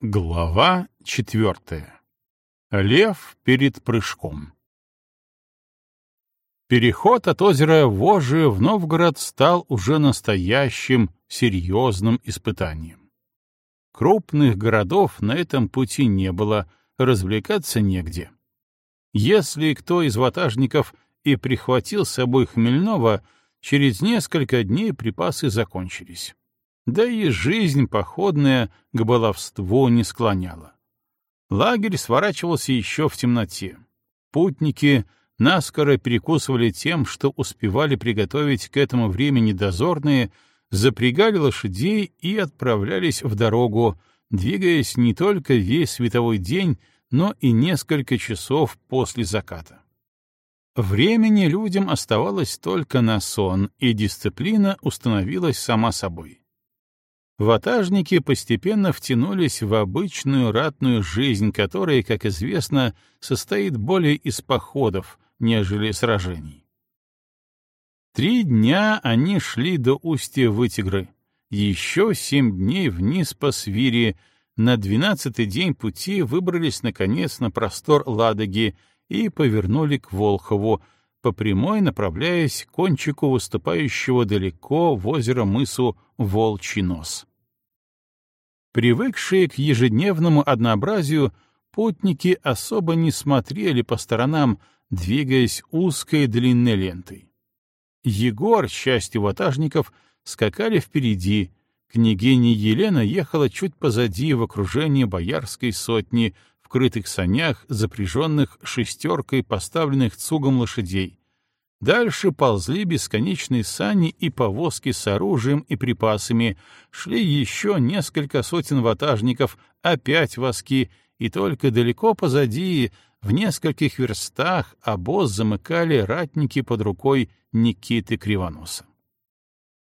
Глава четвертая. Лев перед прыжком. Переход от озера Вожи в Новгород стал уже настоящим, серьезным испытанием. Крупных городов на этом пути не было, развлекаться негде. Если кто из ватажников и прихватил с собой хмельного, через несколько дней припасы закончились да и жизнь походная к баловству не склоняла. Лагерь сворачивался еще в темноте. Путники наскоро перекусывали тем, что успевали приготовить к этому времени дозорные, запрягали лошадей и отправлялись в дорогу, двигаясь не только весь световой день, но и несколько часов после заката. Времени людям оставалось только на сон, и дисциплина установилась сама собой. Ватажники постепенно втянулись в обычную ратную жизнь, которая, как известно, состоит более из походов, нежели сражений. Три дня они шли до устья Вытигры, еще семь дней вниз по Свире, на двенадцатый день пути выбрались, наконец, на простор Ладоги и повернули к Волхову, по прямой направляясь к кончику выступающего далеко в озеро мысу Волчий нос. Привыкшие к ежедневному однообразию, путники особо не смотрели по сторонам, двигаясь узкой длинной лентой. Егор, счастью ватажников, скакали впереди, княгиня Елена ехала чуть позади в окружении боярской сотни, в крытых санях, запряженных шестеркой поставленных цугом лошадей, Дальше ползли бесконечные сани и повозки с оружием и припасами, шли еще несколько сотен ватажников, опять воски, и только далеко позади, в нескольких верстах, обоз замыкали ратники под рукой Никиты Кривоноса.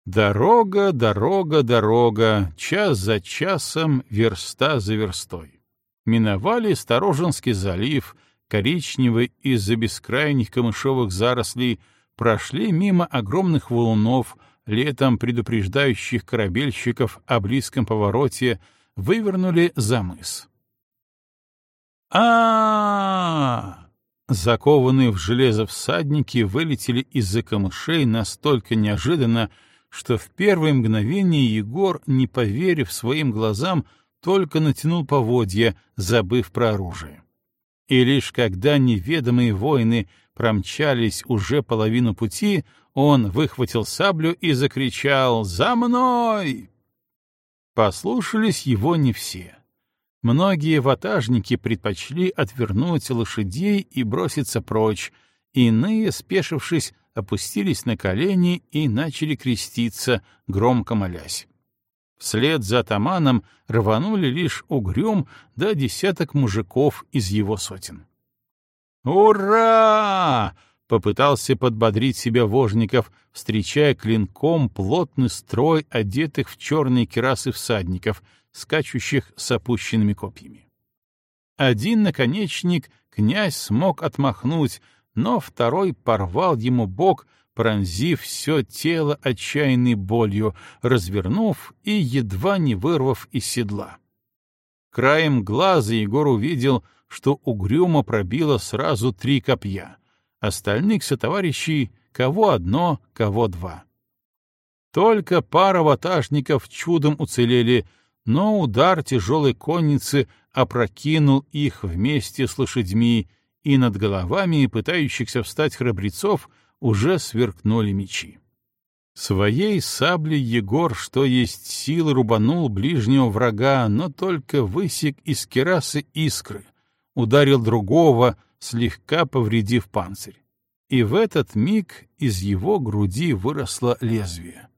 Дорога, дорога, дорога, час за часом, верста за верстой. Миновали Сторожинский залив — коричневые из-за бескрайних камышовых зарослей, прошли мимо огромных валунов, летом предупреждающих корабельщиков о близком повороте, вывернули за мыс. а Закованные в железо всадники вылетели из-за камышей настолько неожиданно, что в первое мгновение Егор, не поверив своим глазам, только натянул поводья, забыв про оружие. И лишь когда неведомые воины промчались уже половину пути, он выхватил саблю и закричал «За мной!». Послушались его не все. Многие ватажники предпочли отвернуть лошадей и броситься прочь, иные, спешившись, опустились на колени и начали креститься, громко молясь. Вслед за атаманом рванули лишь угрюм да десяток мужиков из его сотен. «Ура!» — попытался подбодрить себя Вожников, встречая клинком плотный строй одетых в черные керасы всадников, скачущих с опущенными копьями. Один наконечник князь смог отмахнуть, но второй порвал ему бок, пронзив все тело отчаянной болью, развернув и едва не вырвав из седла. Краем глаза Егор увидел, что угрюмо пробило сразу три копья. Остальных сотоварищей кого одно, кого два. Только пара ватажников чудом уцелели, но удар тяжелой конницы опрокинул их вместе с лошадьми, и над головами пытающихся встать храбрецов уже сверкнули мечи. Своей саблей Егор, что есть силы, рубанул ближнего врага, но только высек из керасы искры, ударил другого, слегка повредив панцирь. И в этот миг из его груди выросло лезвие.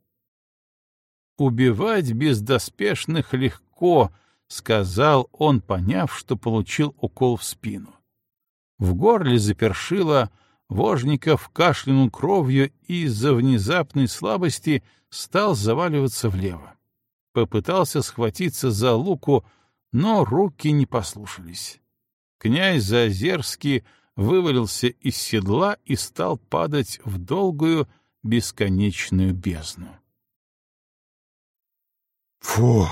«Убивать бездоспешных легко», — сказал он, поняв, что получил укол в спину. В горле запершило, Вожников кашлянул кровью и из-за внезапной слабости стал заваливаться влево. Попытался схватиться за луку, но руки не послушались. Князь Зазерский вывалился из седла и стал падать в долгую бесконечную бездну. «Фу!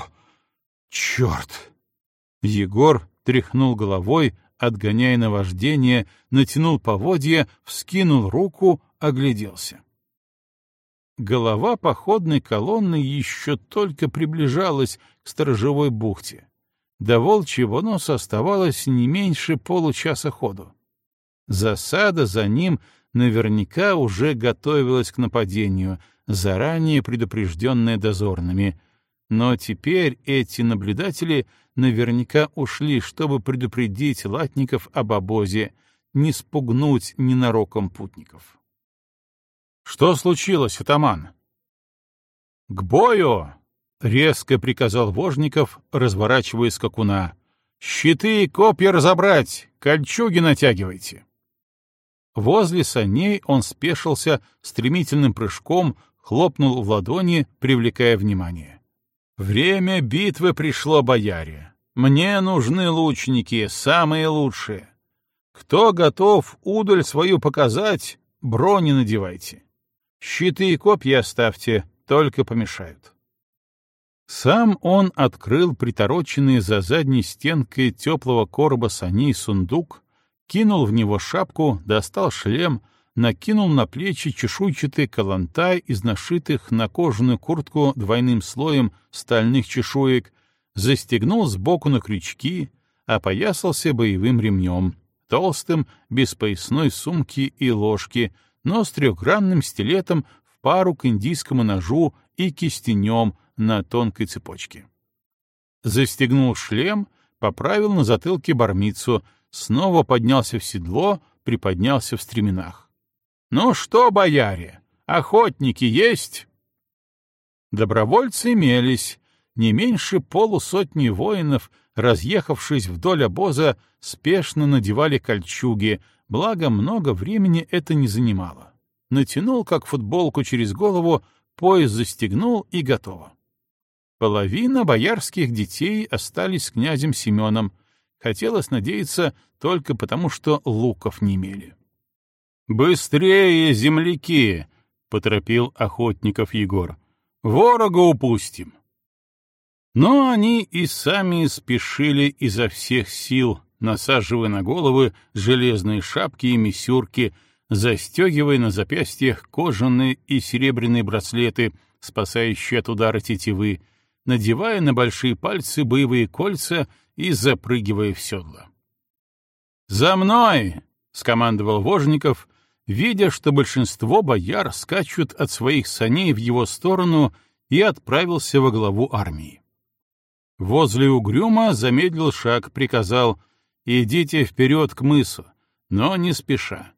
Черт! Егор тряхнул головой, отгоняя наваждение, натянул поводья, вскинул руку, огляделся. Голова походной колонны еще только приближалась к сторожевой бухте. До волчьего носа оставалось не меньше получаса ходу. Засада за ним наверняка уже готовилась к нападению, заранее предупрежденная дозорными. Но теперь эти наблюдатели наверняка ушли, чтобы предупредить латников об обозе, не спугнуть ненароком путников. «Что случилось, атаман?» «К бою!» — резко приказал Вожников, разворачивая скакуна. «Щиты и копья разобрать, кольчуги натягивайте!» Возле саней он спешился стремительным прыжком, хлопнул в ладони, привлекая внимание. «Время битвы пришло, бояре. Мне нужны лучники, самые лучшие. Кто готов удаль свою показать, брони надевайте. Щиты и копья оставьте, только помешают». Сам он открыл притороченный за задней стенкой теплого короба саней сундук, кинул в него шапку, достал шлем, накинул на плечи чешуйчатый калантай из нашитых на кожаную куртку двойным слоем стальных чешуек, застегнул сбоку на крючки, опоясался боевым ремнем, толстым, без поясной сумки и ложки, но с трехгранным стилетом в пару к индийскому ножу и кистенем на тонкой цепочке. Застегнул шлем, поправил на затылке бармицу — снова поднялся в седло, приподнялся в стременах. «Ну что, бояре, охотники есть?» Добровольцы имелись, не меньше полусотни воинов, разъехавшись вдоль обоза, спешно надевали кольчуги, благо много времени это не занимало. Натянул, как футболку через голову, пояс застегнул и готово. Половина боярских детей остались с князем Семеном — Хотелось надеяться только потому, что луков не имели. «Быстрее, земляки!» — поторопил охотников Егор. «Ворога упустим!» Но они и сами спешили изо всех сил, насаживая на головы железные шапки и мисюрки, застегивая на запястьях кожаные и серебряные браслеты, спасающие от удара тетивы, надевая на большие пальцы боевые кольца и запрыгивая в седло. «За мной!» — скомандовал Вожников, видя, что большинство бояр скачут от своих саней в его сторону и отправился во главу армии. Возле угрюма замедлил шаг, приказал «Идите вперед к мысу, но не спеша.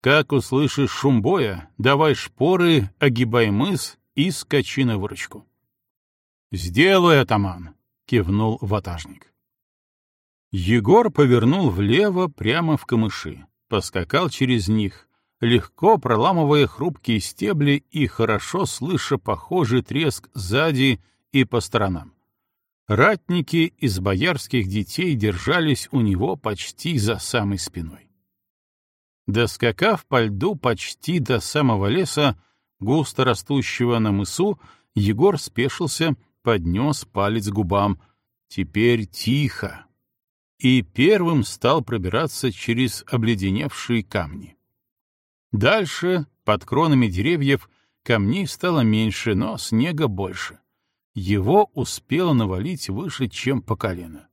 Как услышишь шум боя, давай шпоры, огибай мыс и скачи на выручку». «Сделай, атаман!» — кивнул ватажник. Егор повернул влево прямо в камыши, поскакал через них, легко проламывая хрупкие стебли и хорошо слыша похожий треск сзади и по сторонам. Ратники из боярских детей держались у него почти за самой спиной. Доскакав по льду почти до самого леса, густо растущего на мысу, Егор спешился, поднес палец к губам. Теперь тихо, и первым стал пробираться через обледеневшие камни. Дальше, под кронами деревьев, камней стало меньше, но снега больше. Его успело навалить выше, чем по колено.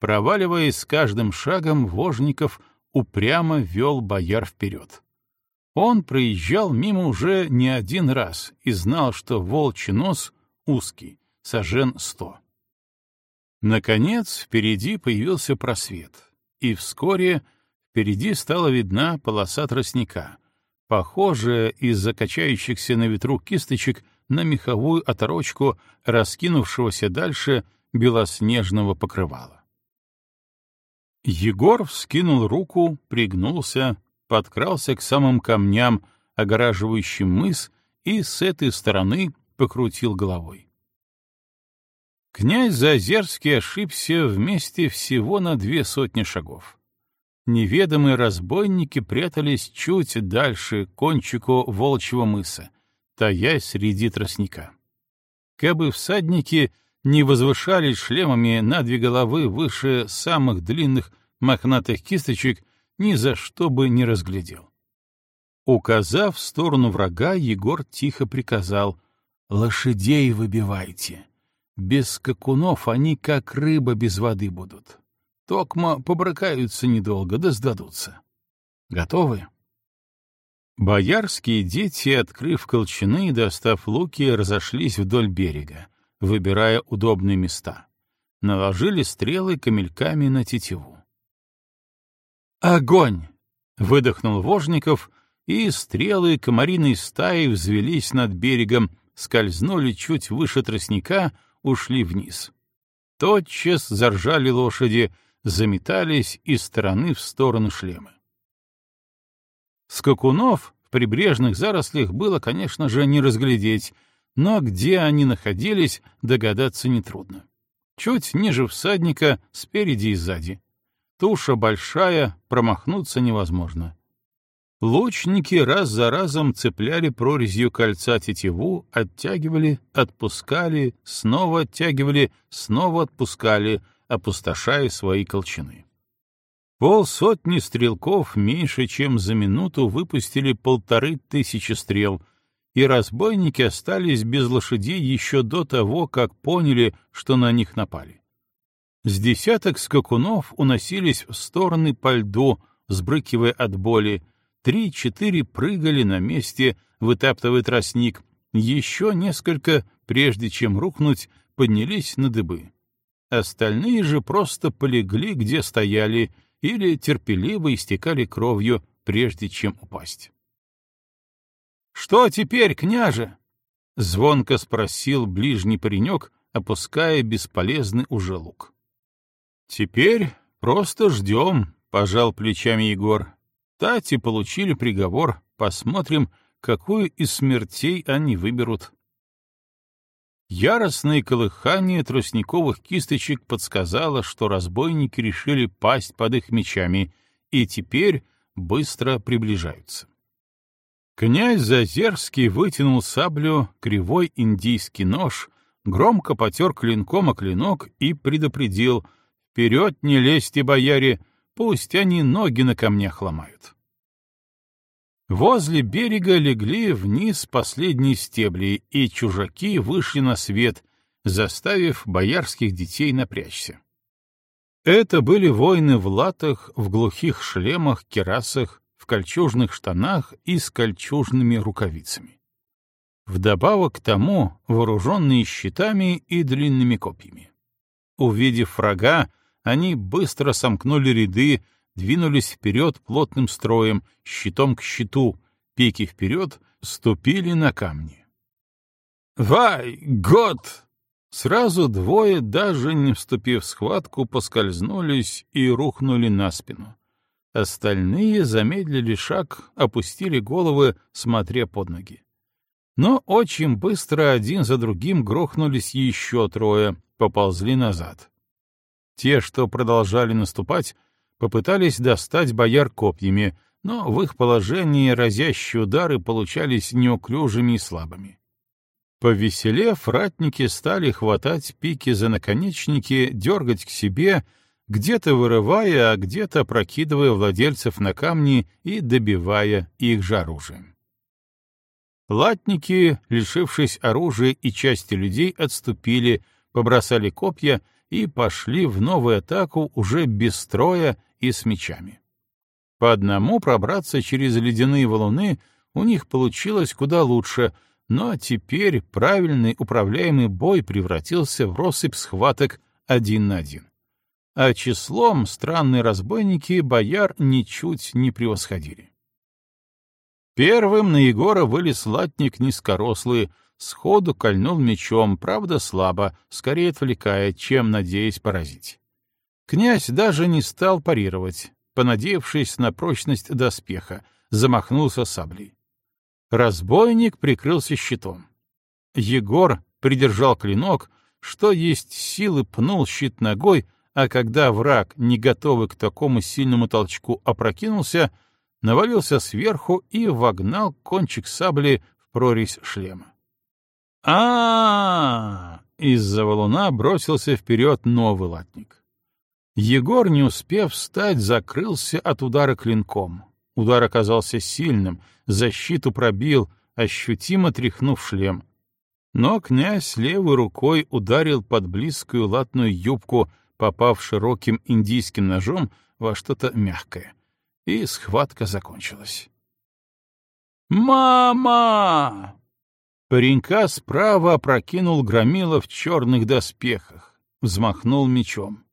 Проваливаясь с каждым шагом, Вожников упрямо вел бояр вперед. Он проезжал мимо уже не один раз и знал, что волчий нос узкий, сажен сто. Наконец, впереди появился просвет, и вскоре впереди стала видна полоса тростника, похожая из закачающихся на ветру кисточек на меховую оторочку раскинувшегося дальше белоснежного покрывала. Егор вскинул руку, пригнулся, подкрался к самым камням, огораживающим мыс, и с этой стороны покрутил головой. Князь Зазерский ошибся вместе всего на две сотни шагов. Неведомые разбойники прятались чуть дальше кончику волчьего мыса, таясь среди тростника. Кабы всадники не возвышались шлемами на две головы выше самых длинных мохнатых кисточек, ни за что бы не разглядел. Указав в сторону врага, Егор тихо приказал «Лошадей выбивайте. Без скакунов они как рыба без воды будут. Токма побрыкаются недолго, да сдадутся. Готовы?» Боярские дети, открыв колчаны и достав луки, разошлись вдоль берега, выбирая удобные места. Наложили стрелы камельками на тетиву. «Огонь!» — выдохнул Вожников, и стрелы комариной стаи взвелись над берегом, скользнули чуть выше тростника, ушли вниз. Тотчас заржали лошади, заметались из стороны в сторону шлемы. Скакунов в прибрежных зарослях было, конечно же, не разглядеть, но где они находились, догадаться нетрудно. Чуть ниже всадника, спереди и сзади. Туша большая, промахнуться невозможно. Лучники раз за разом цепляли прорезью кольца тетиву, оттягивали, отпускали, снова оттягивали, снова отпускали, опустошая свои колчаны. Полсотни стрелков меньше чем за минуту выпустили полторы тысячи стрел, и разбойники остались без лошадей еще до того, как поняли, что на них напали. С десяток скакунов уносились в стороны по льду, сбрыкивая от боли, три-четыре прыгали на месте, вытаптывая тростник, еще несколько, прежде чем рухнуть, поднялись на дыбы. Остальные же просто полегли, где стояли, или терпеливо истекали кровью, прежде чем упасть. «Что теперь, княже?» — звонко спросил ближний паренек, опуская бесполезный уже лук. «Теперь просто ждем», — пожал плечами Егор. «Тати получили приговор, посмотрим, какую из смертей они выберут». Яростное колыхание тростниковых кисточек подсказало, что разбойники решили пасть под их мечами и теперь быстро приближаются. Князь Зазерский вытянул саблю, кривой индийский нож, громко потер клинком о клинок и предупредил «Вперед не лезьте, бояре, пусть они ноги на камнях ломают». Возле берега легли вниз последние стебли, и чужаки вышли на свет, заставив боярских детей напрячься. Это были воины в латах, в глухих шлемах, керасах, в кольчужных штанах и с кольчужными рукавицами. Вдобавок к тому вооруженные щитами и длинными копьями. Увидев врага, они быстро сомкнули ряды, двинулись вперед плотным строем, щитом к щиту, пики вперед, ступили на камни. «Вай, год!» Сразу двое, даже не вступив в схватку, поскользнулись и рухнули на спину. Остальные замедлили шаг, опустили головы, смотря под ноги. Но очень быстро один за другим грохнулись еще трое, поползли назад. Те, что продолжали наступать, попытались достать бояр копьями, но в их положении разящие удары получались неуклюжими и слабыми. Повеселев, ратники стали хватать пики за наконечники, дергать к себе, где-то вырывая, а где-то прокидывая владельцев на камни и добивая их же оружием. Латники, лишившись оружия и части людей, отступили, побросали копья и пошли в новую атаку уже без строя и с мечами. По одному пробраться через ледяные валуны у них получилось куда лучше, но теперь правильный управляемый бой превратился в россыпь схваток один на один. А числом странные разбойники бояр ничуть не превосходили. Первым на Егора вылез латник низкорослый, сходу кольнул мечом, правда слабо, скорее отвлекая, чем надеясь поразить. Князь даже не стал парировать, понадеявшись на прочность доспеха, замахнулся саблей. Разбойник прикрылся щитом. Егор придержал клинок, что есть силы пнул щит ногой, а когда враг, не готовый к такому сильному толчку, опрокинулся, навалился сверху и вогнал кончик сабли в прорезь шлема. а, -а, -а из-за валуна бросился вперед новый латник. Егор, не успев встать, закрылся от удара клинком. Удар оказался сильным, защиту пробил, ощутимо тряхнув шлем. Но князь левой рукой ударил под близкую латную юбку, попав широким индийским ножом во что-то мягкое. И схватка закончилась. «Мама!» Паренька справа опрокинул громила в черных доспехах, взмахнул мечом.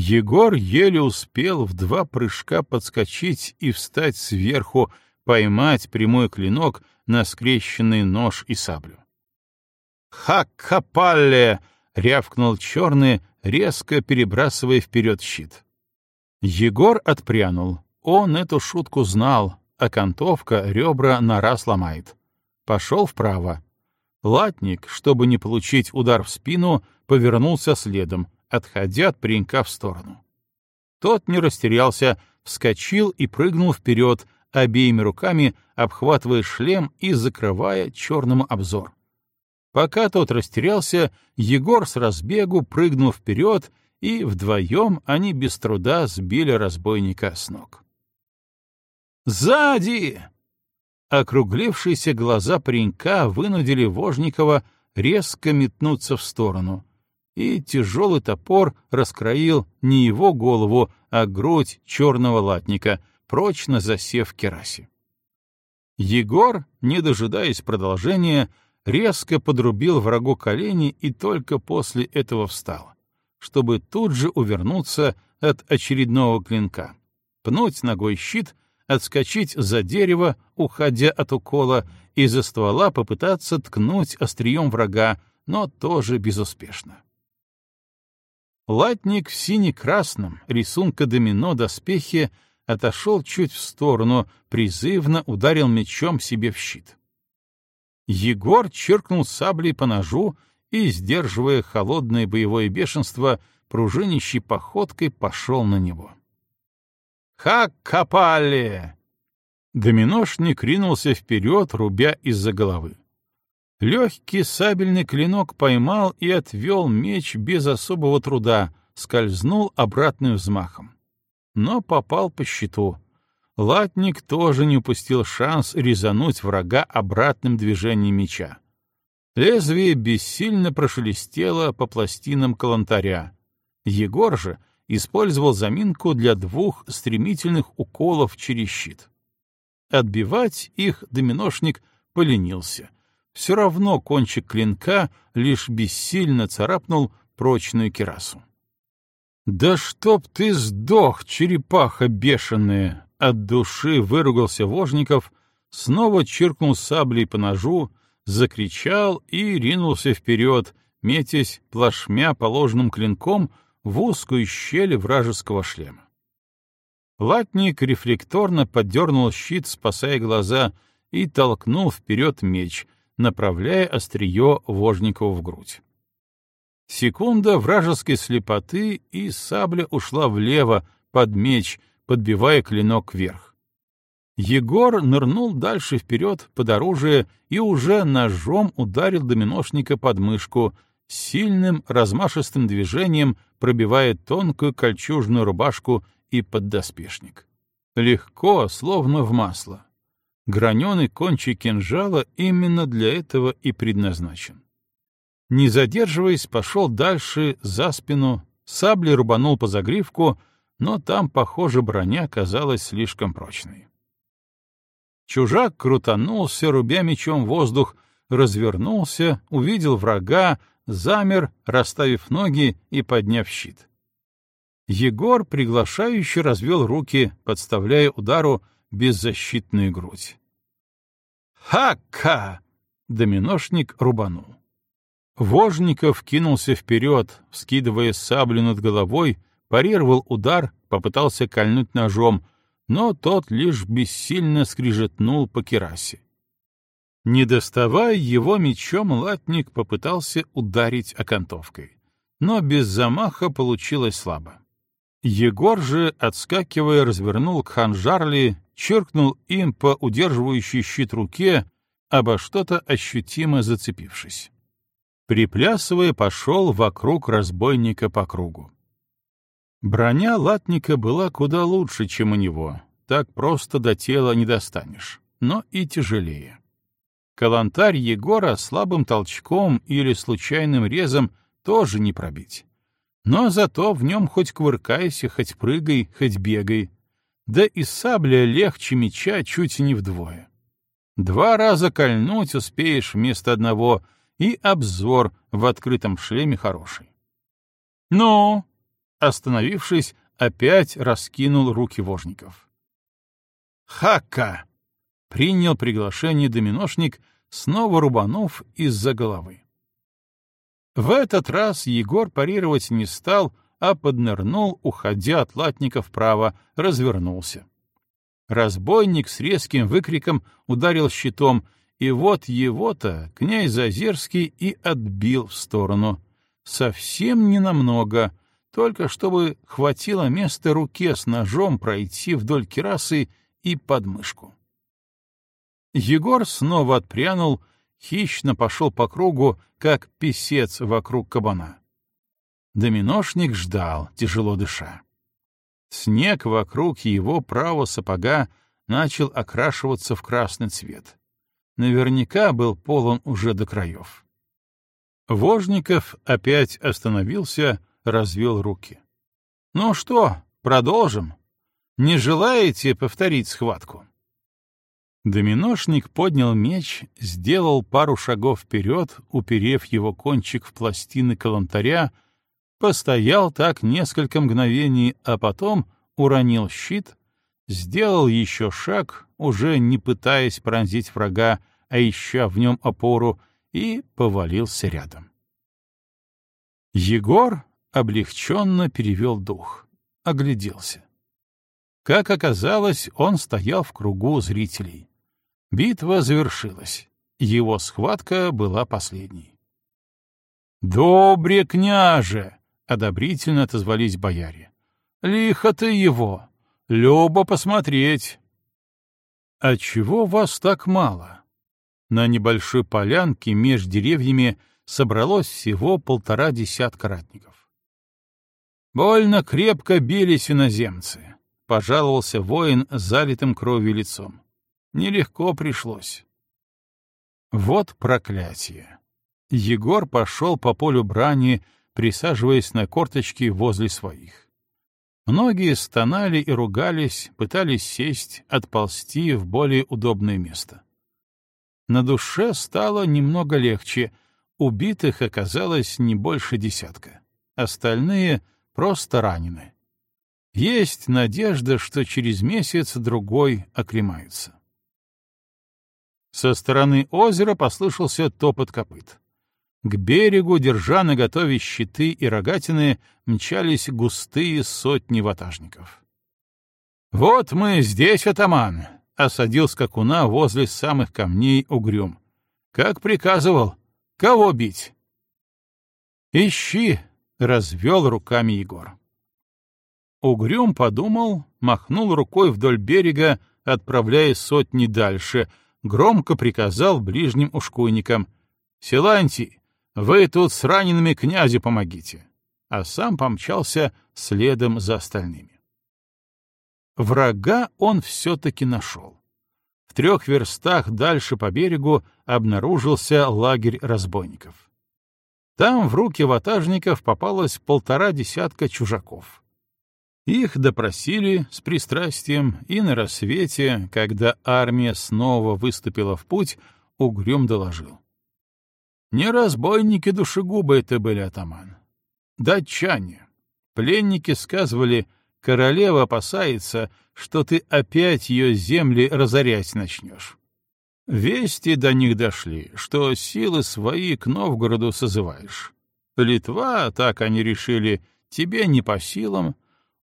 Егор еле успел в два прыжка подскочить и встать сверху, поймать прямой клинок на скрещенный нож и саблю. «Ха-капалле!» — рявкнул черный, резко перебрасывая вперед щит. Егор отпрянул. Он эту шутку знал, а кантовка ребра на раз ломает. Пошел вправо. Латник, чтобы не получить удар в спину, повернулся следом, отходя от паренька в сторону. Тот не растерялся, вскочил и прыгнул вперед, обеими руками обхватывая шлем и закрывая черному обзор. Пока тот растерялся, Егор с разбегу прыгнул вперед, и вдвоем они без труда сбили разбойника с ног. «Сзади!» Округлившиеся глаза паренька вынудили Вожникова резко метнуться в сторону, и тяжелый топор раскроил не его голову, а грудь черного латника, прочно засев в керасе. Егор, не дожидаясь продолжения, резко подрубил врагу колени и только после этого встал, чтобы тут же увернуться от очередного клинка, пнуть ногой щит, отскочить за дерево, уходя от укола, и за ствола попытаться ткнуть острием врага, но тоже безуспешно. Латник в сине-красном, рисунка домино доспехе, отошел чуть в сторону, призывно ударил мечом себе в щит. Егор чиркнул саблей по ножу и, сдерживая холодное боевое бешенство, пружинищей походкой пошел на него. «Хак копали!» Доминошник ринулся вперед, рубя из-за головы. Легкий сабельный клинок поймал и отвел меч без особого труда, скользнул обратным взмахом. Но попал по щиту. Латник тоже не упустил шанс резануть врага обратным движением меча. Лезвие бессильно прошелестело по пластинам калантаря. Егор же использовал заминку для двух стремительных уколов через щит. Отбивать их доминошник поленился. Все равно кончик клинка лишь бессильно царапнул прочную керасу. «Да чтоб ты сдох, черепаха бешеная!» От души выругался Вожников, снова чиркнул саблей по ножу, закричал и ринулся вперед, метясь плашмя положенным клинком в узкую щель вражеского шлема. Латник рефлекторно поддернул щит, спасая глаза, и толкнул вперед меч, направляя острие Вожникову в грудь. Секунда вражеской слепоты, и сабля ушла влево, под меч, подбивая клинок вверх. Егор нырнул дальше вперед под оружие и уже ножом ударил доминошника под мышку, сильным размашистым движением пробивая тонкую кольчужную рубашку и поддоспешник. Легко, словно в масло. Граненый кончик кинжала именно для этого и предназначен. Не задерживаясь, пошел дальше, за спину, саблей рубанул по загривку, но там, похоже, броня казалась слишком прочной. Чужак крутанулся, рубя мечом воздух, развернулся, увидел врага, замер, расставив ноги и подняв щит. Егор приглашающе развел руки, подставляя удару беззащитную грудь. «Ха-ка!» — доминошник рубанул. Вожников кинулся вперед, вскидывая саблю над головой, парировал удар, попытался кольнуть ножом, но тот лишь бессильно скрижетнул по керасе. Не доставая его мечом, латник попытался ударить окантовкой, но без замаха получилось слабо. Егор же, отскакивая, развернул к ханжарли, черкнул им по удерживающей щит руке, обо что-то ощутимо зацепившись. Приплясывая, пошел вокруг разбойника по кругу. Броня латника была куда лучше, чем у него, так просто до тела не достанешь, но и тяжелее. Калантарь Егора слабым толчком или случайным резом тоже не пробить. Но зато в нем хоть кувыркайся, хоть прыгай, хоть бегай. Да и сабля легче меча чуть не вдвое. Два раза кольнуть успеешь вместо одного, и обзор в открытом шлеме хороший. Но, остановившись, опять раскинул руки вожников. «Хака!» — принял приглашение доминошник, снова рубанув из-за головы. В этот раз Егор парировать не стал, а поднырнул, уходя от латника вправо, развернулся. Разбойник с резким выкриком ударил щитом, и вот его-то князь Зазерский и отбил в сторону. Совсем ненамного, только чтобы хватило места руке с ножом пройти вдоль керасы и подмышку. Егор снова отпрянул, хищно пошел по кругу, как писец вокруг кабана. Доминошник ждал, тяжело дыша. Снег вокруг его правого сапога начал окрашиваться в красный цвет. Наверняка был полон уже до краев. Вожников опять остановился, развел руки. — Ну что, продолжим? Не желаете повторить схватку? Доминошник поднял меч, сделал пару шагов вперед, уперев его кончик в пластины калантаря, постоял так несколько мгновений, а потом уронил щит, сделал еще шаг, уже не пытаясь пронзить врага, а ища в нем опору, и повалился рядом. Егор облегченно перевел дух, огляделся. Как оказалось, он стоял в кругу зрителей. Битва завершилась. Его схватка была последней. «Добре, княже!» — одобрительно отозвались бояре. «Лихо ты его! Любо посмотреть!» «А чего вас так мало?» На небольшой полянке меж деревьями собралось всего полтора десятка ратников. «Больно крепко бились иноземцы», — пожаловался воин с залитым кровью лицом. Нелегко пришлось. Вот проклятие. Егор пошел по полю брани, присаживаясь на корточки возле своих. Многие стонали и ругались, пытались сесть, отползти в более удобное место. На душе стало немного легче, убитых оказалось не больше десятка. Остальные просто ранены. Есть надежда, что через месяц-другой оклемаются. Со стороны озера послышался топот копыт. К берегу, держа наготове щиты и рогатины, мчались густые сотни ватажников. «Вот мы здесь, атаман!» — осадил скакуна возле самых камней угрюм. «Как приказывал. Кого бить?» «Ищи!» — развел руками Егор. Угрюм подумал, махнул рукой вдоль берега, отправляя сотни дальше — громко приказал ближним ушкуйникам «Силантий, вы тут с ранеными князю помогите», а сам помчался следом за остальными. Врага он все-таки нашел. В трех верстах дальше по берегу обнаружился лагерь разбойников. Там в руки ватажников попалось полтора десятка чужаков. Их допросили с пристрастием, и на рассвете, когда армия снова выступила в путь, Угрюм доложил. Не разбойники душегубы это были, атаман. Датчане. Пленники сказывали, королева опасается, что ты опять ее земли разорять начнешь. Вести до них дошли, что силы свои к Новгороду созываешь. Литва, так они решили, тебе не по силам,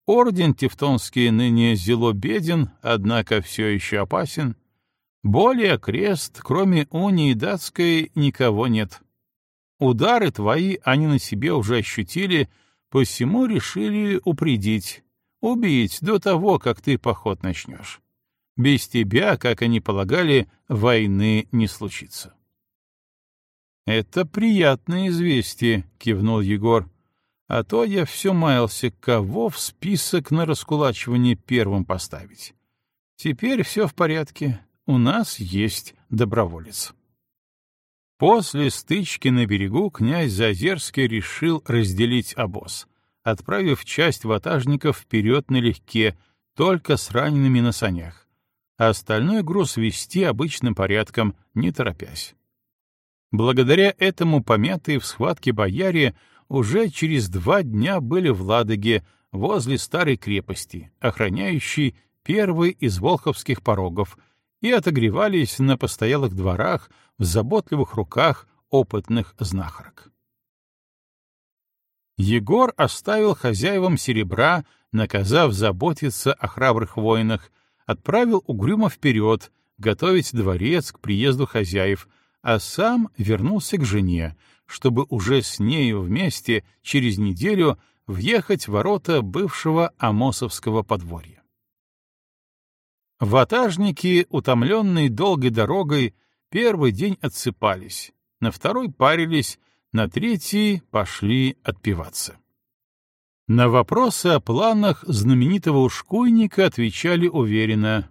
Орден Тевтонский ныне зело беден, однако все еще опасен. Более крест, кроме унии датской, никого нет. Удары твои они на себе уже ощутили, посему решили упредить, убить до того, как ты поход начнешь. Без тебя, как они полагали, войны не случится. Это приятное известие, кивнул Егор. А то я все маялся, кого в список на раскулачивание первым поставить. Теперь все в порядке, у нас есть доброволец. После стычки на берегу князь Зазерский решил разделить обоз, отправив часть ватажников вперед налегке, только с ранеными на санях, а остальной груз вести обычным порядком, не торопясь. Благодаря этому помятые в схватке бояре уже через два дня были в Ладоге, возле старой крепости, охраняющей первый из волховских порогов, и отогревались на постоялых дворах в заботливых руках опытных знахарок. Егор оставил хозяевам серебра, наказав заботиться о храбрых воинах, отправил угрюмо вперед, готовить дворец к приезду хозяев, а сам вернулся к жене, чтобы уже с нею вместе через неделю въехать в ворота бывшего Амосовского подворья. Ватажники, утомленные долгой дорогой, первый день отсыпались, на второй парились, на третий пошли отпиваться. На вопросы о планах знаменитого ушкуйника отвечали уверенно.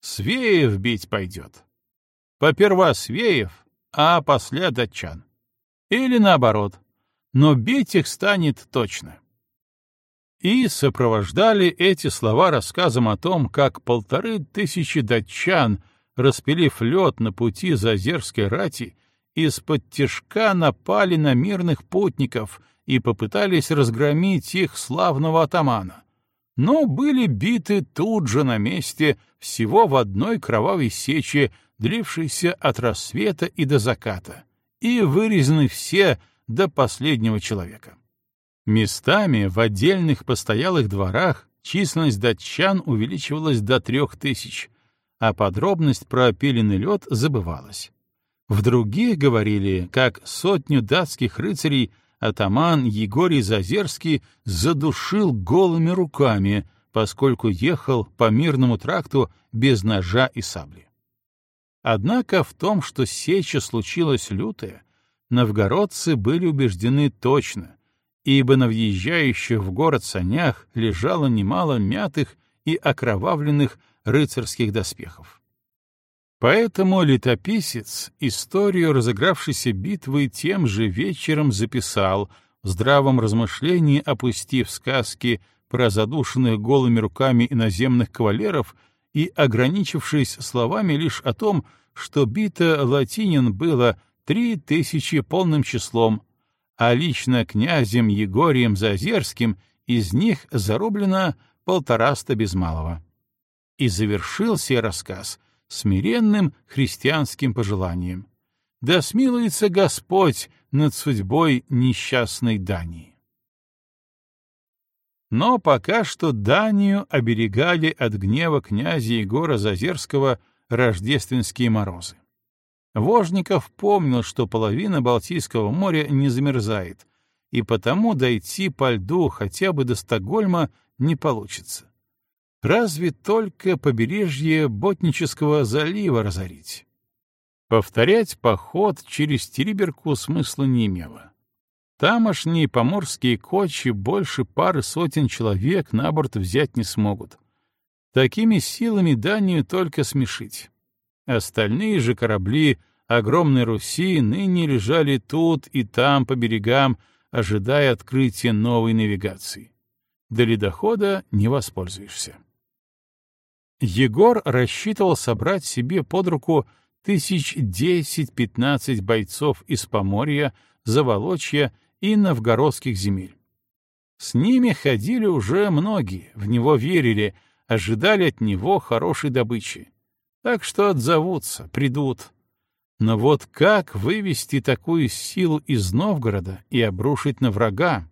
«Свеев бить пойдет. Поперва Свеев, а после датчан. Или наоборот. Но бить их станет точно». И сопровождали эти слова рассказом о том, как полторы тысячи датчан — распилив лед на пути Зазерской рати, из-под тяжка напали на мирных путников и попытались разгромить их славного атамана. Но были биты тут же на месте, всего в одной кровавой сече, длившейся от рассвета и до заката, и вырезаны все до последнего человека. Местами в отдельных постоялых дворах численность датчан увеличивалась до трех тысяч, а подробность про пеленый лед забывалась. В других говорили, как сотню датских рыцарей атаман Егорий Зазерский задушил голыми руками, поскольку ехал по мирному тракту без ножа и сабли. Однако в том, что сеча случилась лютая, новгородцы были убеждены точно, ибо на въезжающих в город санях лежало немало мятых и окровавленных рыцарских доспехов. Поэтому летописец историю разыгравшейся битвы тем же вечером записал, в здравом размышлении опустив сказки про задушенных голыми руками иноземных кавалеров и ограничившись словами лишь о том, что бита латинин было три тысячи полным числом, а лично князем Егорием Зазерским из них зарублено полтораста без малого и завершил сей рассказ смиренным христианским пожеланием. Да смилуется Господь над судьбой несчастной Дании. Но пока что Данию оберегали от гнева князя Егора Зазерского рождественские морозы. Вожников помнил, что половина Балтийского моря не замерзает, и потому дойти по льду хотя бы до Стокгольма не получится. Разве только побережье Ботнического залива разорить? Повторять поход через Териберку смысла не имело. Тамошние поморские кочи больше пары сотен человек на борт взять не смогут. Такими силами Данию только смешить. Остальные же корабли огромной Руси ныне лежали тут и там по берегам, ожидая открытия новой навигации. До ледохода не воспользуешься. Егор рассчитывал собрать себе под руку тысяч десять-пятнадцать бойцов из Поморья, Заволочья и новгородских земель. С ними ходили уже многие, в него верили, ожидали от него хорошей добычи. Так что отзовутся, придут. Но вот как вывести такую силу из Новгорода и обрушить на врага?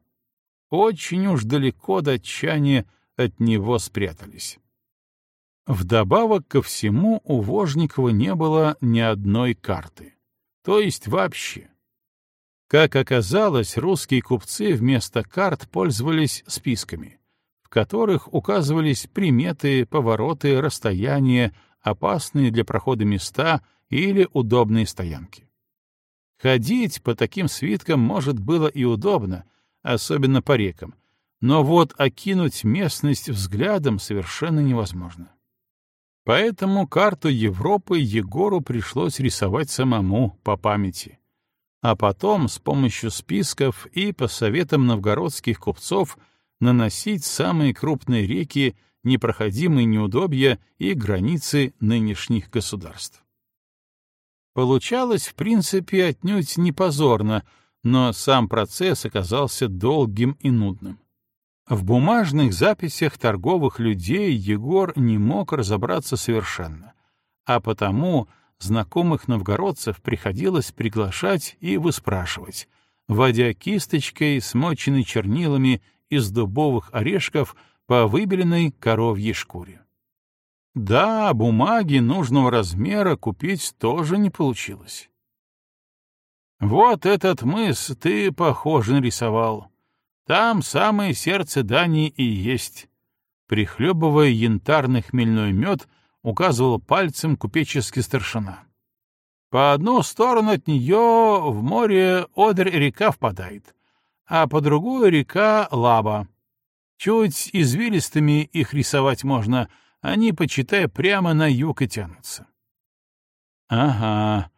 Очень уж далеко датчане от него спрятались. Вдобавок ко всему у Вожникова не было ни одной карты. То есть вообще. Как оказалось, русские купцы вместо карт пользовались списками, в которых указывались приметы, повороты, расстояния, опасные для прохода места или удобные стоянки. Ходить по таким свиткам, может, было и удобно, особенно по рекам, но вот окинуть местность взглядом совершенно невозможно. Поэтому карту Европы Егору пришлось рисовать самому по памяти. А потом с помощью списков и по советам новгородских купцов наносить самые крупные реки, непроходимые неудобья и границы нынешних государств. Получалось, в принципе, отнюдь не позорно, но сам процесс оказался долгим и нудным. В бумажных записях торговых людей Егор не мог разобраться совершенно, а потому знакомых новгородцев приходилось приглашать и выспрашивать, водя кисточкой, смоченной чернилами из дубовых орешков по выбеленной коровьей шкуре. Да, бумаги нужного размера купить тоже не получилось. «Вот этот мыс ты, похоже, нарисовал. Там самое сердце Дании и есть». Прихлебывая янтарный хмельной мед, указывал пальцем купеческий старшина. По одну сторону от нее в море Одер-река впадает, а по другую река Лаба. Чуть извилистыми их рисовать можно — они, почитай, прямо на юг и тянутся. Ага.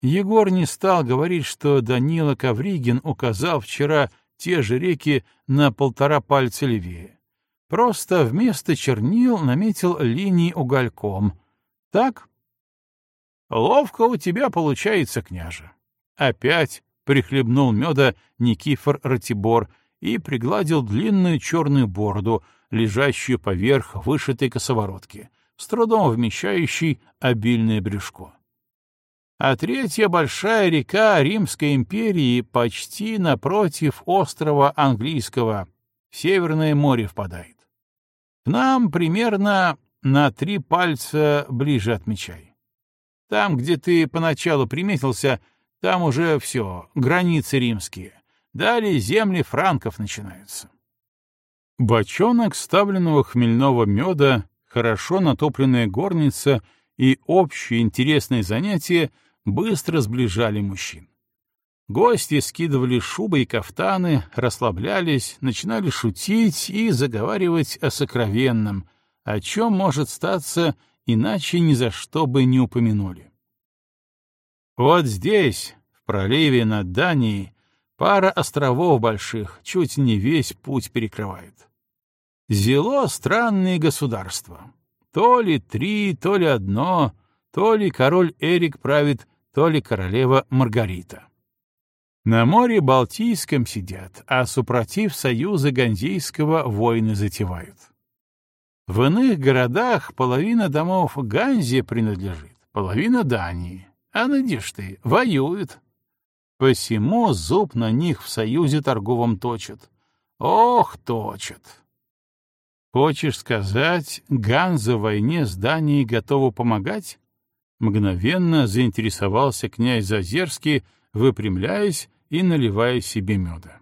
Егор не стал говорить, что Данила Ковригин указал вчера те же реки на полтора пальца левее. Просто вместо чернил наметил линии угольком. Так? Ловко у тебя получается, княже. Опять прихлебнул меда Никифор Ратибор и пригладил длинную черную бороду, лежащую поверх вышитой косоворотки, с трудом вмещающей обильное брюшко. А третья большая река Римской империи почти напротив острова Английского, в Северное море впадает. К нам примерно на три пальца ближе отмечай. Там, где ты поначалу приметился, там уже все, границы римские. Далее земли франков начинаются. Бочонок ставленного хмельного меда, хорошо натопленная горница и общее интересное занятие быстро сближали мужчин. Гости скидывали шубы и кафтаны, расслаблялись, начинали шутить и заговаривать о сокровенном, о чем может статься, иначе ни за что бы не упомянули. Вот здесь, в проливе над Данией, пара островов больших чуть не весь путь перекрывает. Зело странные государства. То ли три, то ли одно, то ли король Эрик правит, то ли королева Маргарита. На море Балтийском сидят, а супротив союза Ганзейского войны затевают. В иных городах половина домов Ганзе принадлежит, половина Дании. А надежь ты, воюют. Посему зуб на них в союзе торговом точат. Ох, точат. Хочешь сказать, Ганза в войне с Данией готова помогать? Мгновенно заинтересовался князь Зазерский, выпрямляясь и наливая себе меда.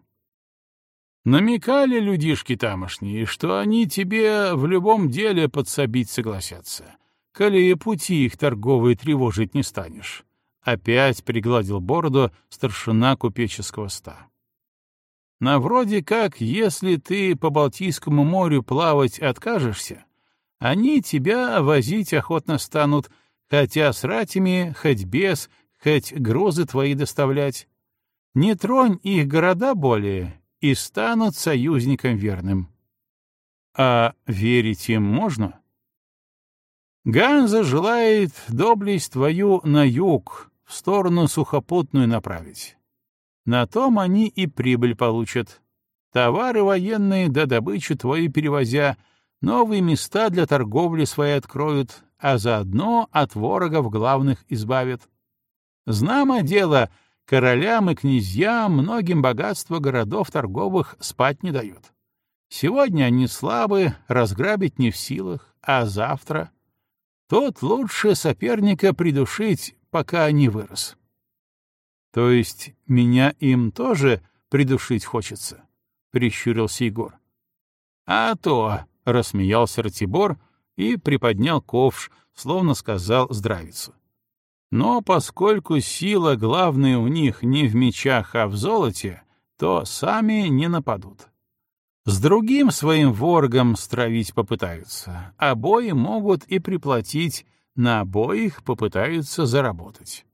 Намекали людишки тамошние, что они тебе в любом деле подсобить согласятся, коли пути их торговые тревожить не станешь. Опять пригладил бороду старшина купеческого ста. На вроде как, если ты по Балтийскому морю плавать откажешься, они тебя возить охотно станут, хотя с ратями, хоть без, хоть грозы твои доставлять. Не тронь их города более, и станут союзником верным. А верить им можно? Ганза желает доблесть твою на юг, в сторону сухопутную направить. На том они и прибыль получат. Товары военные да добычу твою перевозя, новые места для торговли свои откроют, а заодно от ворогов главных избавят. Знамо дело, королям и князьям многим богатство городов торговых спать не дают. Сегодня они слабы, разграбить не в силах, а завтра... Тот лучше соперника придушить, пока не вырос. То есть меня им тоже придушить хочется? — прищурился Егор. — А то! — рассмеялся Ратибор и приподнял ковш, словно сказал здравицу. Но поскольку сила главная у них не в мечах, а в золоте, то сами не нападут. С другим своим воргом стравить попытаются, обои могут и приплатить, на обоих попытаются заработать.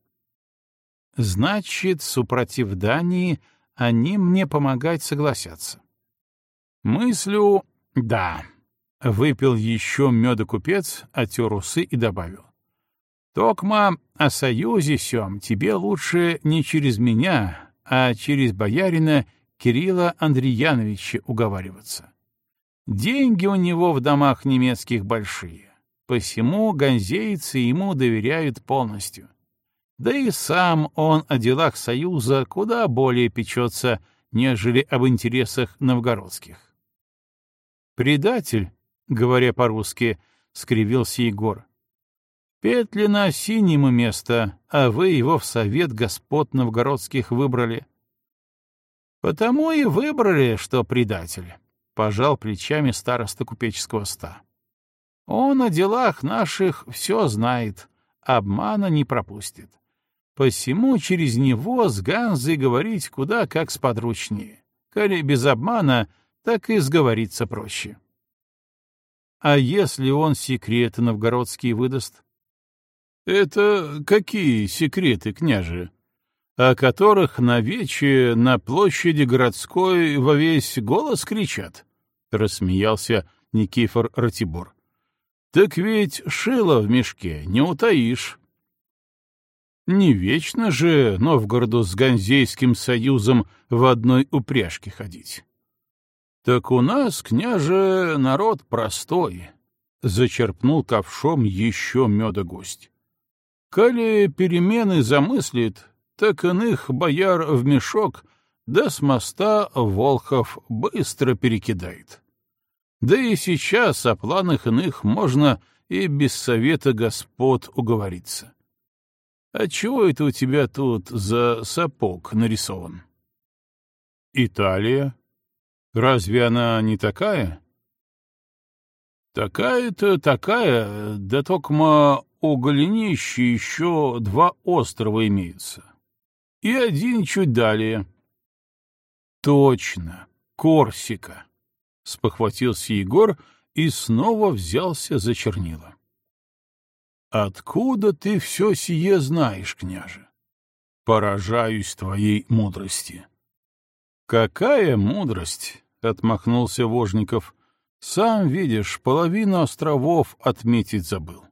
Значит, супротив Дании они мне помогать согласятся. Мыслю «да». Выпил еще меда купец, отер усы и добавил. «Токма, о союзе сём тебе лучше не через меня, а через боярина Кирилла Андреяновича уговариваться. Деньги у него в домах немецких большие, посему ганзейцы ему доверяют полностью. Да и сам он о делах Союза куда более печется, нежели об интересах новгородских. «Предатель», говоря по-русски, скривился Егор. «Петлина синему место, а вы его в совет господ новгородских выбрали». «Потому и выбрали, что предатель», — пожал плечами староста купеческого ста. «Он о делах наших все знает, обмана не пропустит. Посему через него с Ганзой говорить куда как сподручнее. Коли без обмана, так и сговориться проще. А если он секреты новгородские выдаст? Это какие секреты, княже? О которых на вече на площади городской во весь голос кричат? Рассмеялся Никифор Ратибор. Так ведь шило в мешке, не утаишь. Не вечно же Новгороду с Ганзейским союзом в одной упряжке ходить. Так у нас, княже, народ простой, — зачерпнул ковшом еще меда гость. Коли перемены замыслит, так иных бояр в мешок, да с моста Волхов быстро перекидает. Да и сейчас о планах иных можно и без совета господ уговориться. А чего это у тебя тут за сапог нарисован? Италия. Разве она не такая? Такая-то такая, да только у голенища еще два острова имеются. И один чуть далее. Точно, Корсика, — спохватился Егор и снова взялся за чернила. Откуда ты все сие знаешь, княже? Поражаюсь твоей мудрости. Какая мудрость? — отмахнулся Вожников. Сам видишь, половину островов отметить забыл.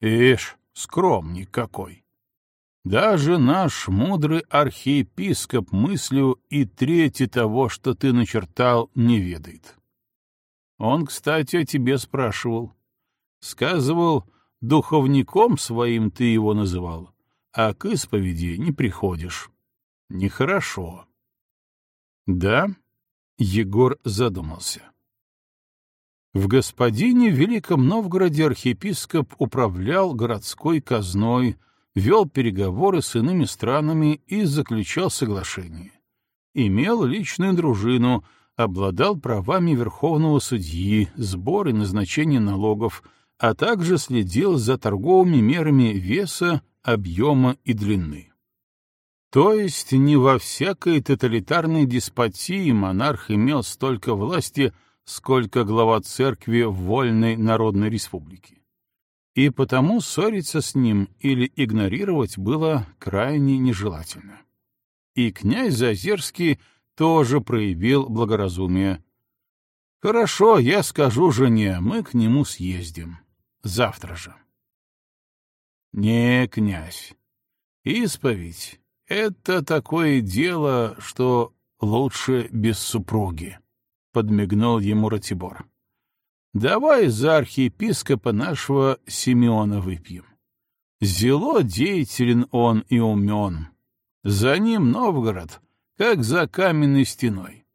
Ишь, скромник какой! Даже наш мудрый архиепископ мыслью и трети того, что ты начертал, не ведает. Он, кстати, о тебе спрашивал. Сказывал, Духовником своим ты его называл, а к исповеди не приходишь. Нехорошо. Да? Егор задумался. В господине Великом Новгороде архиепископ управлял городской казной, вел переговоры с иными странами и заключал соглашения. Имел личную дружину, обладал правами верховного судьи, сбор и назначение налогов — а также следил за торговыми мерами веса, объема и длины. То есть не во всякой тоталитарной деспотии монарх имел столько власти, сколько глава церкви вольной народной республике. И потому ссориться с ним или игнорировать было крайне нежелательно. И князь Зазерский тоже проявил благоразумие. «Хорошо, я скажу жене, мы к нему съездим завтра же. Не, князь, исповедь — это такое дело, что лучше без супруги, — подмигнул ему Ратибор. Давай за архиепископа нашего Симеона выпьем. Зело деятелен он и умен. За ним Новгород, как за каменной стеной.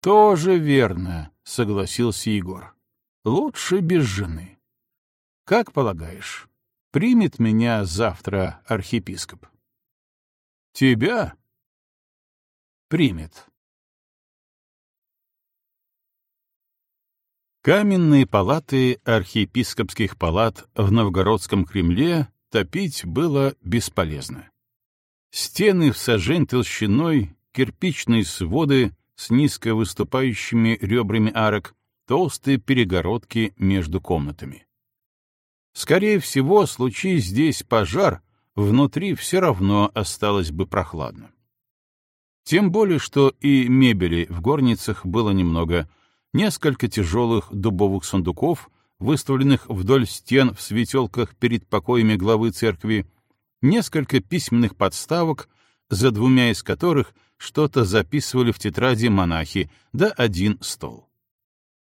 Тоже верно, — согласился Егор. Лучше без жены. Как полагаешь, примет меня завтра архиепископ? Тебя? Примет. Каменные палаты архиепископских палат в Новгородском Кремле топить было бесполезно. Стены в сажень толщиной, кирпичные своды с низко выступающими ребрами арок, толстые перегородки между комнатами. Скорее всего, случись здесь пожар, внутри все равно осталось бы прохладно. Тем более, что и мебели в горницах было немного. Несколько тяжелых дубовых сундуков, выставленных вдоль стен в светелках перед покоями главы церкви, несколько письменных подставок, за двумя из которых что-то записывали в тетради монахи, да один стол.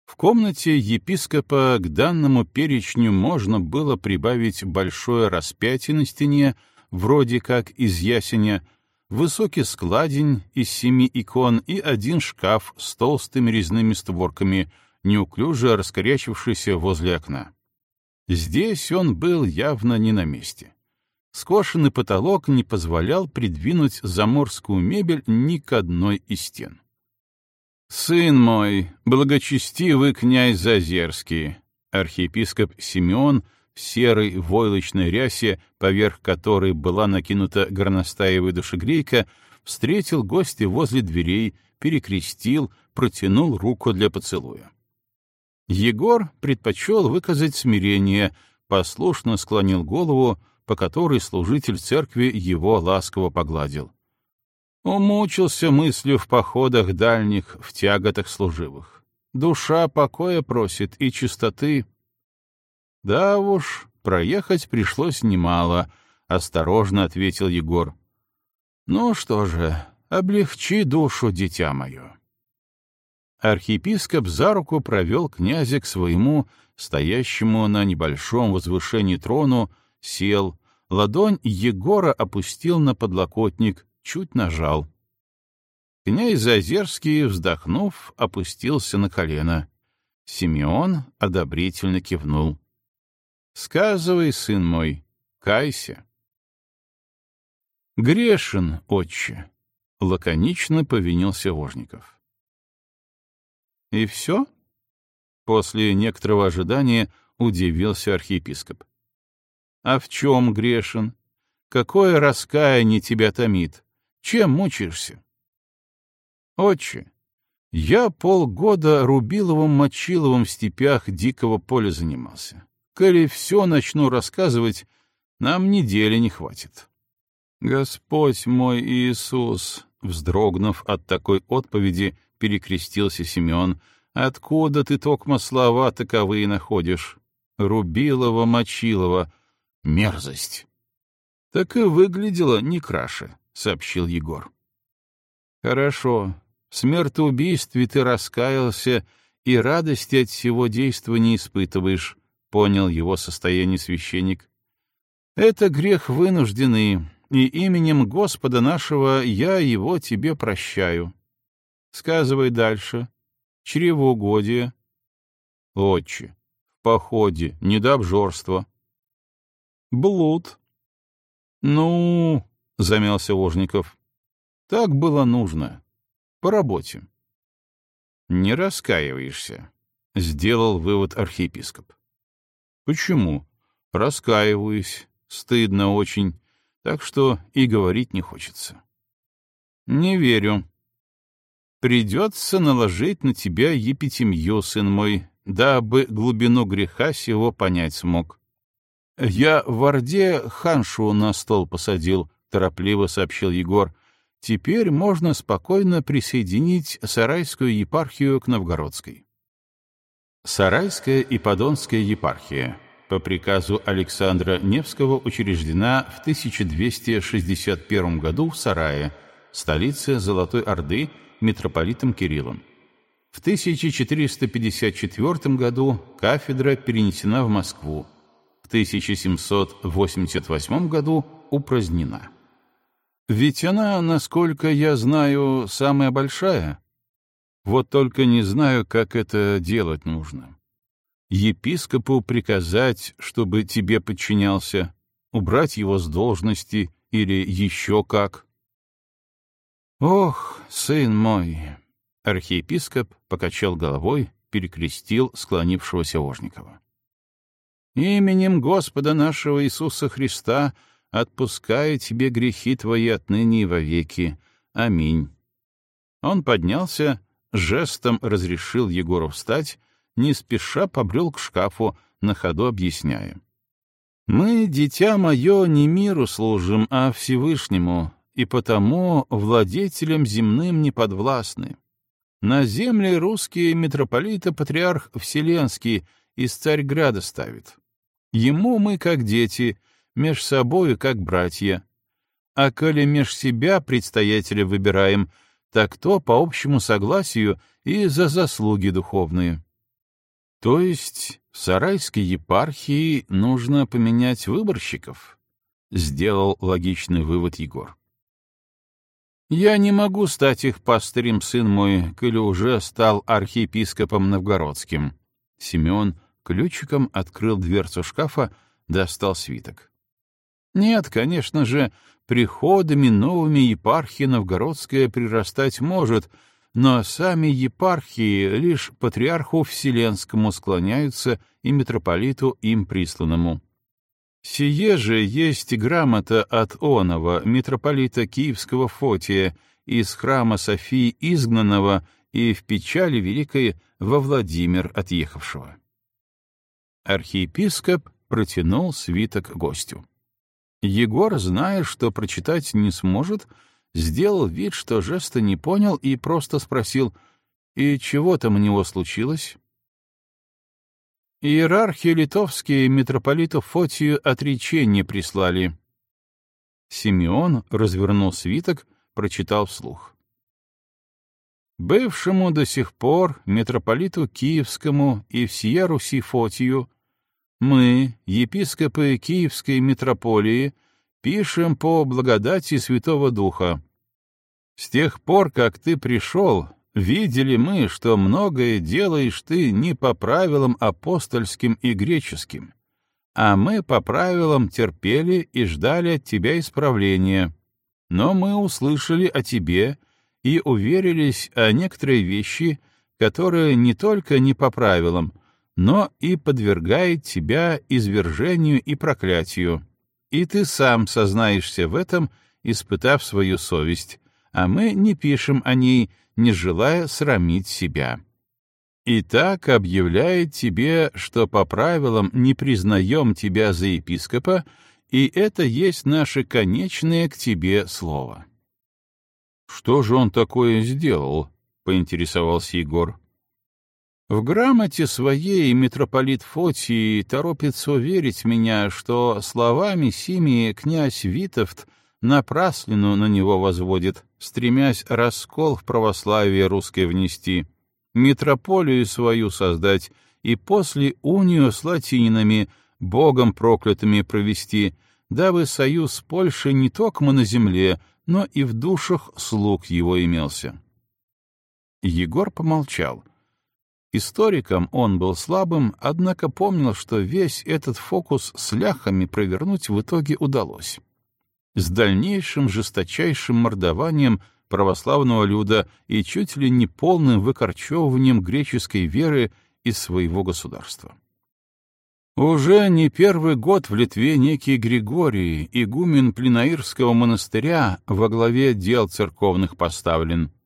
В комнате епископа к данному перечню можно было прибавить большое распятие на стене, вроде как из ясеня, высокий складень из семи икон и один шкаф с толстыми резными створками, неуклюже раскорячившийся возле окна. Здесь он был явно не на месте. Скошенный потолок не позволял придвинуть заморскую мебель ни к одной из стен. «Сын мой, благочестивый князь Зазерский!» Архиепископ Симеон в серой войлочной рясе, поверх которой была накинута горностаевая душегрейка, встретил гостя возле дверей, перекрестил, протянул руку для поцелуя. Егор предпочел выказать смирение, послушно склонил голову, по которой служитель церкви его ласково погладил. Умучился мыслью в походах дальних, в тяготах служивых. Душа покоя просит и чистоты. Да уж, проехать пришлось немало, — осторожно ответил Егор. Ну что же, облегчи душу, дитя мое. Архиепископ за руку провел князя к своему, стоящему на небольшом возвышении трону, сел, ладонь Егора опустил на подлокотник, чуть нажал. Князь Зазерский, вздохнув, опустился на колено. Симеон одобрительно кивнул. — Сказывай, сын мой, кайся. — Грешен, отче, — лаконично повинился Вожников. — И все? — после некоторого ожидания удивился архиепископ. — А в чем грешен? Какое раскаяние тебя томит? Чем мучаешься? Отче, я полгода Рубиловым-Мочиловым в степях дикого поля занимался. Коли все начну рассказывать, нам недели не хватит. Господь мой Иисус, вздрогнув от такой отповеди, перекрестился Семен, откуда ты токмо слова таковые находишь? Рубилова-Мочилова. Мерзость. Так и выглядело не краше, сообщил Егор. Хорошо, в смертоубийстве ты раскаялся и радости от всего действа не испытываешь, понял его состояние священник. Это грех вынужденный, и именем Господа нашего я его тебе прощаю. Сказывай дальше. Чревоугодие. Отче, в походе, не до обжорства. Блуд. Ну, — замялся Ложников, так было нужно. По работе. Не раскаиваешься, — сделал вывод архиепископ. Почему? Раскаиваюсь. Стыдно очень. Так что и говорить не хочется. Не верю. Придется наложить на тебя епитемью, сын мой, дабы глубину греха сего понять смог. Я в Орде ханшу на стол посадил, — торопливо сообщил Егор, Теперь можно спокойно присоединить Сарайскую епархию к Новгородской. Сарайская и Подонская епархия по приказу Александра Невского учреждена в 1261 году в Сарае, столице Золотой Орды, митрополитом Кириллом. В 1454 году кафедра перенесена в Москву, в 1788 году упразднена. Ведь она, насколько я знаю, самая большая. Вот только не знаю, как это делать нужно. Епископу приказать, чтобы тебе подчинялся, убрать его с должности или еще как. Ох, сын мой! Архиепископ покачал головой, перекрестил склонившегося Ожникова. Именем Господа нашего Иисуса Христа отпускаю тебе грехи твои отныне и вовеки. Аминь. Он поднялся, жестом разрешил Егору встать, не спеша побрел к шкафу, на ходу объясняя. «Мы, дитя мое, не миру служим, а Всевышнему, и потому владетелям земным не подвластны. На земле русские митрополита-патриарх Вселенский из Царьграда ставит. Ему мы, как дети, меж собою, как братья. А коли меж себя предстоятеля выбираем, так то по общему согласию и за заслуги духовные. То есть в Сарайской епархии нужно поменять выборщиков? Сделал логичный вывод Егор. Я не могу стать их пастырем, сын мой, коли уже стал архиепископом новгородским. Семен ключиком открыл дверцу шкафа, достал свиток. Нет, конечно же, приходами новыми епархия новгородская прирастать может, но сами епархии лишь патриарху Вселенскому склоняются и митрополиту им присланному. Сие же есть грамота от Онова, митрополита Киевского Фотия, из храма Софии изгнанного и в печали великой во Владимир отъехавшего. Архиепископ протянул свиток гостю. Егор, зная, что прочитать не сможет, сделал вид, что жеста не понял и просто спросил, «И чего там у него случилось?» Иерархи литовские митрополиту Фотию отречение прислали. Симеон развернул свиток, прочитал вслух. Бывшему до сих пор митрополиту Киевскому и всея Руси Фотию мы, епископы Киевской митрополии, пишем по благодати Святого Духа. С тех пор, как ты пришел, видели мы, что многое делаешь ты не по правилам апостольским и греческим, а мы по правилам терпели и ждали от тебя исправления. Но мы услышали о тебе и уверились о некоторые вещи, которые не только не по правилам, но и подвергает тебя извержению и проклятию. И ты сам сознаешься в этом, испытав свою совесть, а мы не пишем о ней, не желая срамить себя. И так объявляет тебе, что по правилам не признаем тебя за епископа, и это есть наше конечное к тебе слово. «Что же он такое сделал?» — поинтересовался Егор. В грамоте своей митрополит Фотий торопится уверить меня, что словами сими князь Витовт напраслину на него возводит, стремясь раскол в православие русское внести, митрополию свою создать и после унию с латининами, богом проклятыми провести, дабы союз с Польшей не только на земле, но и в душах слуг его имелся. Егор помолчал — Историком он был слабым, однако помнил, что весь этот фокус с ляхами провернуть в итоге удалось. С дальнейшим жесточайшим мордованием православного люда и чуть ли не полным выкорчевыванием греческой веры из своего государства. Уже не первый год в Литве некий Григорий, игумен Плинаирского монастыря, во главе дел церковных поставлен —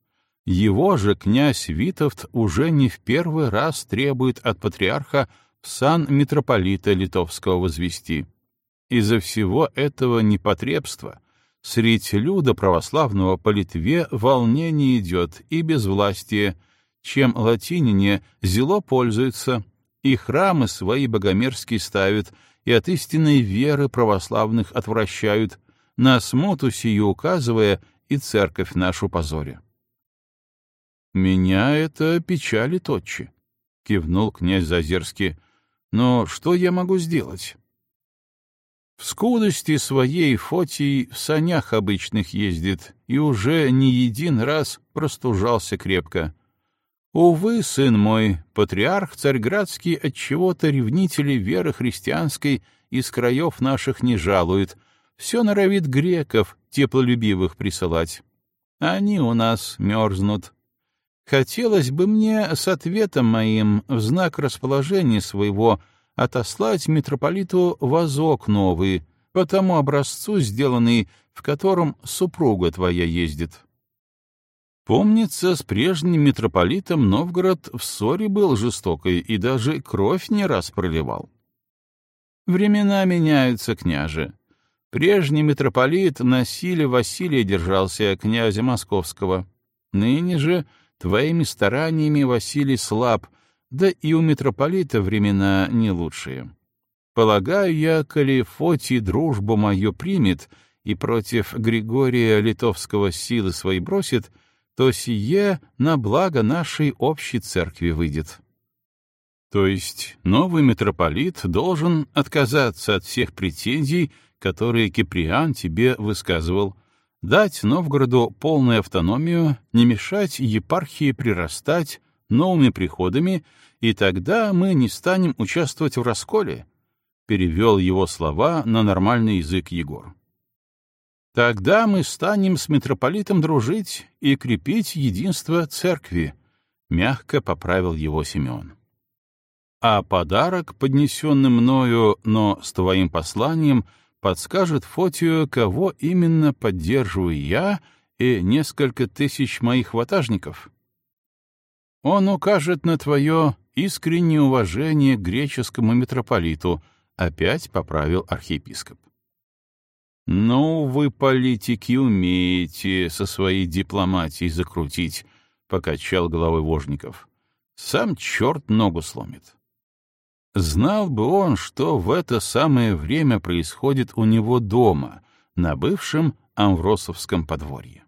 его же князь Витовт уже не в первый раз требует от патриарха сан митрополита литовского возвести. Из-за всего этого непотребства средь люда православного по Литве волнение идет и безвластие, чем латинине зело пользуются, и храмы свои богомерзкие ставят, и от истинной веры православных отвращают, на смуту сию указывая и церковь нашу позоря. «Меня это печалит, отче», — кивнул князь Зазерский. «Но что я могу сделать?» В скудости своей Фотий в санях обычных ездит и уже не един раз простужался крепко. Увы, сын мой, патриарх царьградский от чего-то ревнители веры христианской из краев наших не жалует, все норовит греков, теплолюбивых присылать. Они у нас мерзнут, Хотелось бы мне с ответом моим в знак расположения своего отослать митрополиту вазок новый, по тому образцу сделанный, в котором супруга твоя ездит. Помнится, с прежним митрополитом Новгород в ссоре был жестокой и даже кровь не раз проливал. Времена меняются, княже. Прежний митрополит на силе Василия держался, князя Московского. Ныне же твоими стараниями Василий слаб, да и у митрополита времена не лучшие. Полагаю я, коли Фотий дружбу мою примет и против Григория Литовского силы свои бросит, то сие на благо нашей общей церкви выйдет. То есть новый митрополит должен отказаться от всех претензий, которые Киприан тебе высказывал, дать Новгороду полную автономию, не мешать епархии прирастать новыми приходами, и тогда мы не станем участвовать в расколе, перевел его слова на нормальный язык Егор. Тогда мы станем с митрополитом дружить и крепить единство церкви, мягко поправил его Симеон. А подарок, поднесенный мною, но с твоим посланием, подскажет Фотию, кого именно поддерживаю я и несколько тысяч моих ватажников. Он укажет на твое искреннее уважение к греческому митрополиту, опять поправил архиепископ. «Ну, вы, политики, умеете со своей дипломатией закрутить», — покачал головой Вожников. «Сам черт ногу сломит». Знал бы он, что в это самое время происходит у него дома, на бывшем Амвросовском подворье.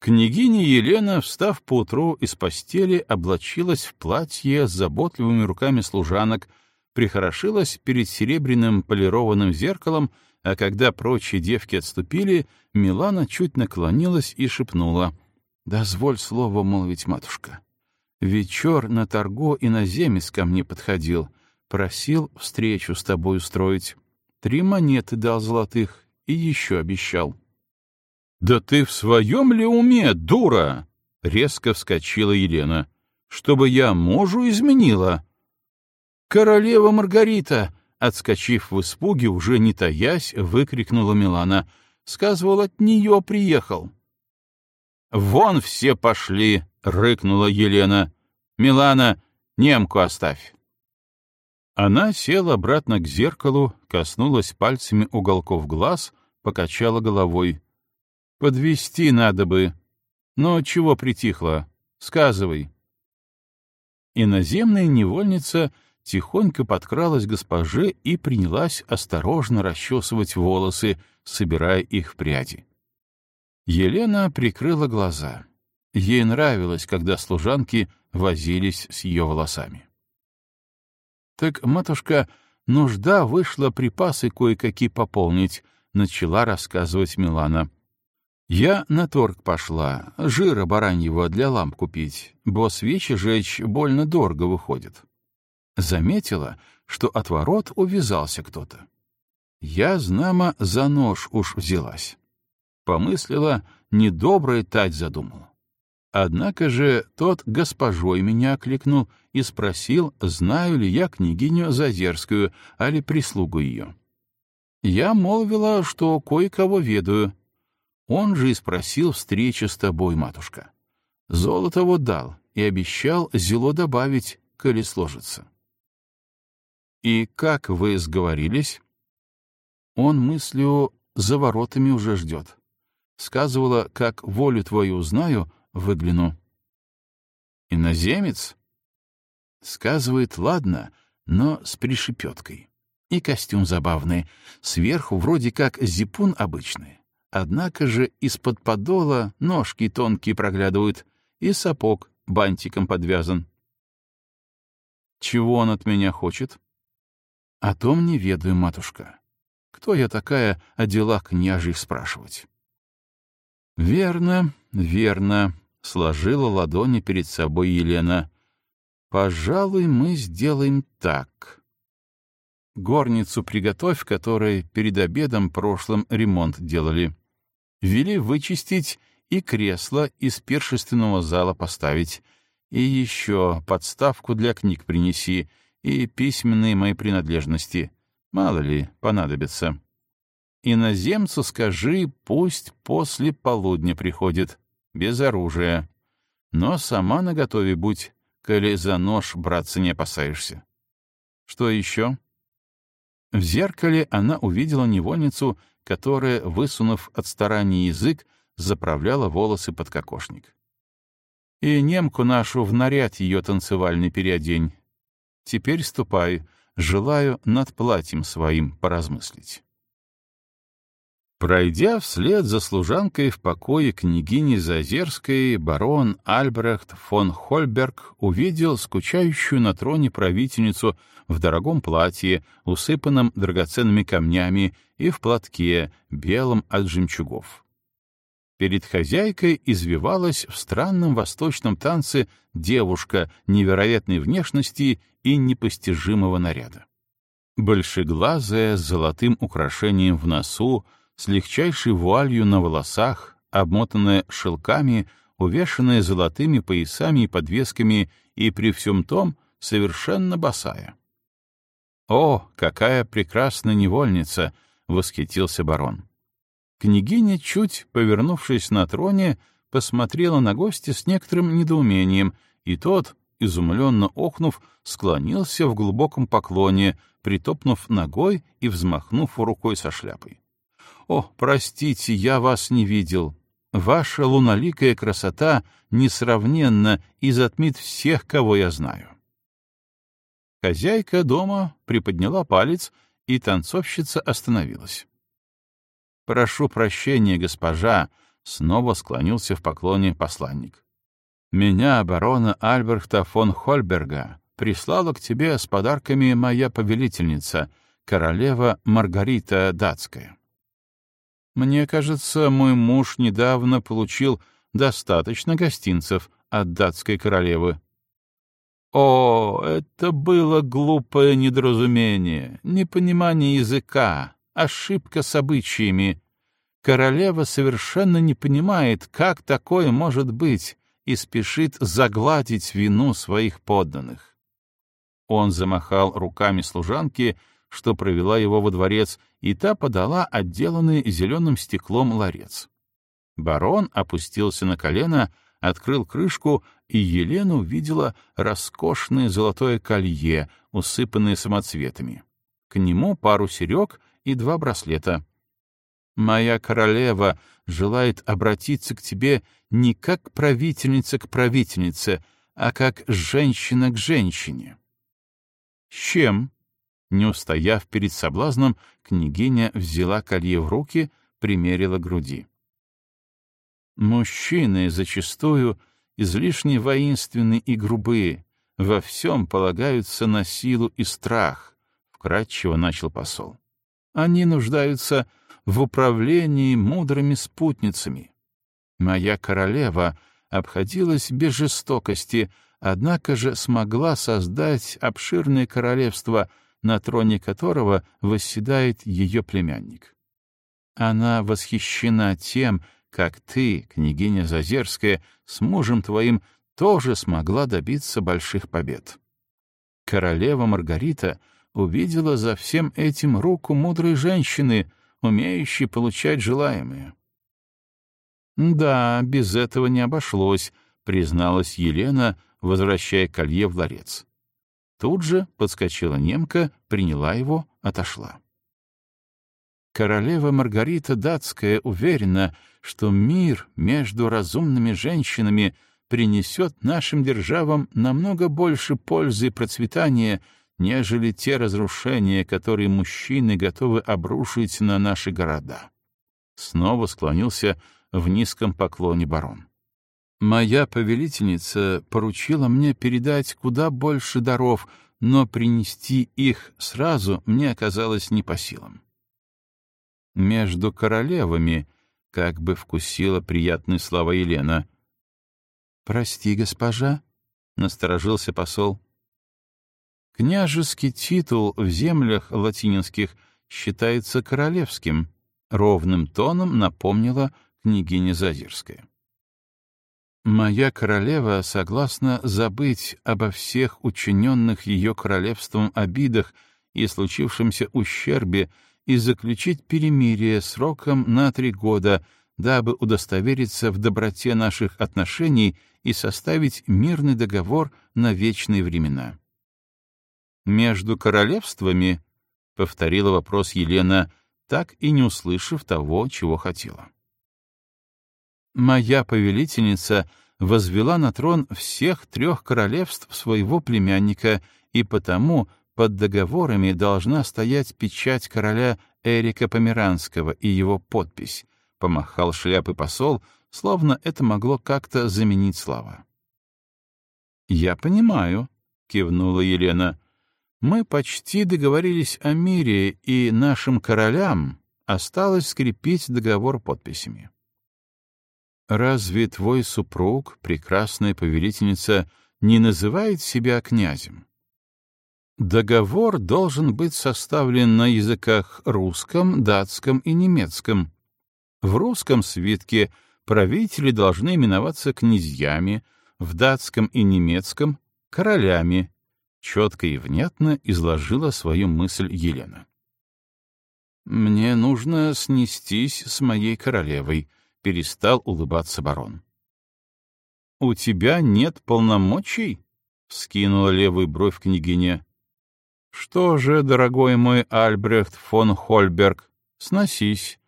Княгиня Елена, встав поутру из постели, облачилась в платье с заботливыми руками служанок, прихорошилась перед серебряным полированным зеркалом, а когда прочие девки отступили, Милана чуть наклонилась и шепнула «Дозволь слово молвить, матушка». Вечер на торго иноземец ко мне подходил, просил встречу с тобой устроить. Три монеты дал золотых и еще обещал. — Да ты в своем ли уме, дура? — резко вскочила Елена. — Чтобы я мужу изменила. — Королева Маргарита! — отскочив в испуге, уже не таясь, выкрикнула Милана. — Сказывал, от нее приехал. — Вон все пошли! — рыкнула Елена. «Милана, немку оставь». Она села обратно к зеркалу, коснулась пальцами уголков глаз, покачала головой. «Подвести надо бы. Но чего притихла? Сказывай». Иноземная невольница тихонько подкралась к госпоже и принялась осторожно расчесывать волосы, собирая их в пряди. Елена прикрыла глаза. Ей нравилось, когда служанки возились с ее волосами. «Так, матушка, нужда вышла припасы кое-какие пополнить», — начала рассказывать Милана. «Я на торг пошла, жира бараньего для ламп купить, бо свечи жечь больно дорого выходит». Заметила, что от ворот увязался кто-то. Я, знамо, за нож уж взялась. Помыслила, недоброе тать задумала. Однако же тот госпожой меня окликнул и спросил, знаю ли я княгиню Зазерскую, а ли прислугу ее. Я молвила, что кое-кого ведаю. Он же и спросил встречи с тобой, матушка. Золото вот дал и обещал зело добавить, коли сложится. И как вы сговорились? Он мыслью за воротами уже ждет. Сказывала, как волю твою узнаю, выгляну. Иноземец? Сказывает, ладно, но с пришипеткой. И костюм забавный, сверху вроде как зипун обычный. Однако же из-под подола ножки тонкие проглядывают, и сапог бантиком подвязан. Чего он от меня хочет? О том не ведаю, матушка. Кто я такая о делах княжьих спрашивать? Верно, верно, сложила ладони перед собой Елена. Пожалуй, мы сделаем так. Горницу приготовь, которой перед обедом прошлым ремонт делали. Вели вычистить и кресло из першественного зала поставить. И еще подставку для книг принеси и письменные мои принадлежности. Мало ли, понадобится. Иноземцу скажи, пусть после полудня приходит, без оружия. Но сама наготове будь, коли за нож браться не опасаешься. Что еще? В зеркале она увидела невольницу, которая, высунув от старания язык, заправляла волосы под кокошник. И немку нашу в наряд ее танцевальный переодень. Теперь ступай, желаю над платьем своим поразмыслить. Пройдя вслед за служанкой в покое княгини Зазерской, барон Альбрехт фон Хольберг увидел скучающую на троне правительницу в дорогом платье, усыпанном драгоценными камнями и в платке, белом от жемчугов. Перед хозяйкой извивалась в странном восточном танце девушка невероятной внешности и непостижимого наряда. Большеглазая, с золотым украшением в носу, с легчайшей вуалью на волосах, обмотанная шелками, увешанная золотыми поясами и подвесками, и при всем том совершенно босая. «О, какая прекрасная невольница!» — восхитился барон. Княгиня, чуть повернувшись на троне, посмотрела на гостя с некоторым недоумением, и тот, изумленно охнув, склонился в глубоком поклоне, притопнув ногой и взмахнув рукой со шляпой. «О, простите, я вас не видел. Ваша луноликая красота несравненна и затмит всех, кого я знаю». Хозяйка дома приподняла палец, и танцовщица остановилась. «Прошу прощения, госпожа», — снова склонился в поклоне посланник. «Меня, барона Альберта фон Хольберга, прислала к тебе с подарками моя повелительница, королева Маргарита Датская. Мне кажется, мой муж недавно получил достаточно гостинцев от датской королевы. О, это было глупое недоразумение, непонимание языка, ошибка с обычаями. Королева совершенно не понимает, как такое может быть, и спешит загладить вину своих подданных. Он замахал руками служанки, что провела его во дворец, и та подала отделанный зеленым стеклом ларец. Барон опустился на колено, открыл крышку, и Елена увидела роскошное золотое колье, усыпанное самоцветами. К нему пару серег и два браслета. «Моя королева желает обратиться к тебе не как правительница к правительнице, а как женщина к женщине». «С чем?» Не устояв перед соблазном, княгиня взяла колье в руки, примерила груди. Мужчины зачастую излишне воинственны и грубые, во всем полагаются на силу и страх, — вкратчиво начал посол. Они нуждаются в управлении мудрыми спутницами. Моя королева обходилась без жестокости, однако же смогла создать обширное королевство — на троне которого восседает ее племянник. Она восхищена тем, как ты, княгиня Зазерская, с мужем твоим тоже смогла добиться больших побед. Королева Маргарита увидела за всем этим руку мудрой женщины, умеющей получать желаемое. «Да, без этого не обошлось», — призналась Елена, возвращая колье в ларец. Тут же подскочила немка, приняла его, отошла. Королева Маргарита Датская уверена, что мир между разумными женщинами принесет нашим державам намного больше пользы и процветания, нежели те разрушения, которые мужчины готовы обрушить на наши города. Снова склонился в низком поклоне барон. Моя повелительница поручила мне передать куда больше даров, но принести их сразу мне оказалось не по силам. Между королевами как бы вкусила приятные слова Елена. «Прости, госпожа», — насторожился посол. «Княжеский титул в землях латининских считается королевским», — ровным тоном напомнила княгиня Зазирская. Моя королева согласна забыть обо всех учиненных ее королевством обидах и случившемся ущербе и заключить перемирие сроком на три года, дабы удостовериться в доброте наших отношений и составить мирный договор на вечные времена. «Между королевствами?» — повторила вопрос Елена, так и не услышав того, чего хотела. «Моя повелительница возвела на трон всех трех королевств своего племянника, и потому под договорами должна стоять печать короля Эрика Померанского и его подпись, помахал шляпой посол, словно это могло как-то заменить слова. «Я понимаю», — кивнула Елена. «Мы почти договорились о мире, и нашим королям осталось скрепить договор подписями». «Разве твой супруг, прекрасная повелительница, не называет себя князем?» Договор должен быть составлен на языках русском, датском и немецком. В русском свитке правители должны именоваться князьями, в датском и немецком — королями, четко и внятно изложила свою мысль Елена. «Мне нужно снестись с моей королевой», — перестал улыбаться барон. «У тебя нет полномочий?» — вскинула левую бровь княгиня. «Что же, дорогой мой Альбрехт фон Хольберг, сносись.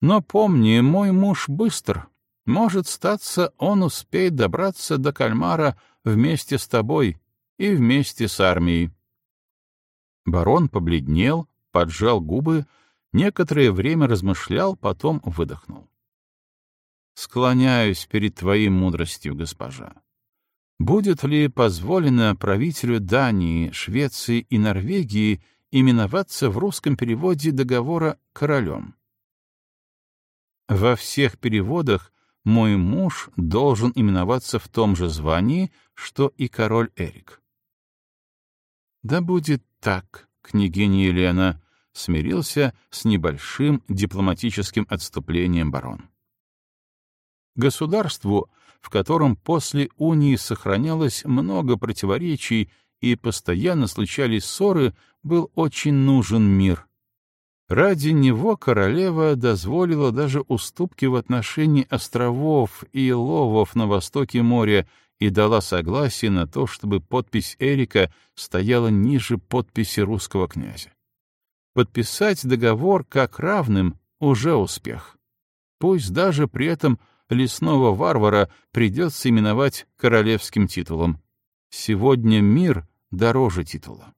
Но помни, мой муж быстр. Может, статься, он успеет добраться до Кальмара вместе с тобой и вместе с армией». Барон побледнел, поджал губы, некоторое время размышлял, потом выдохнул. «Склоняюсь перед твоей мудростью, госпожа. Будет ли позволено правителю Дании, Швеции и Норвегии именоваться в русском переводе договора королем? Во всех переводах мой муж должен именоваться в том же звании, что и король Эрик. Да будет так, княгиня Елена, смирился с небольшим дипломатическим отступлением барон. Государству в котором после унии сохранялось много противоречий и постоянно случались ссоры, был очень нужен мир. Ради него королева дозволила даже уступки в отношении островов и ловов на востоке моря и дала согласие на то, чтобы подпись Эрика стояла ниже подписи русского князя. Подписать договор как равным — уже успех. Пусть даже при этом лесного варвара придется именовать королевским титулом. Сегодня мир дороже титула.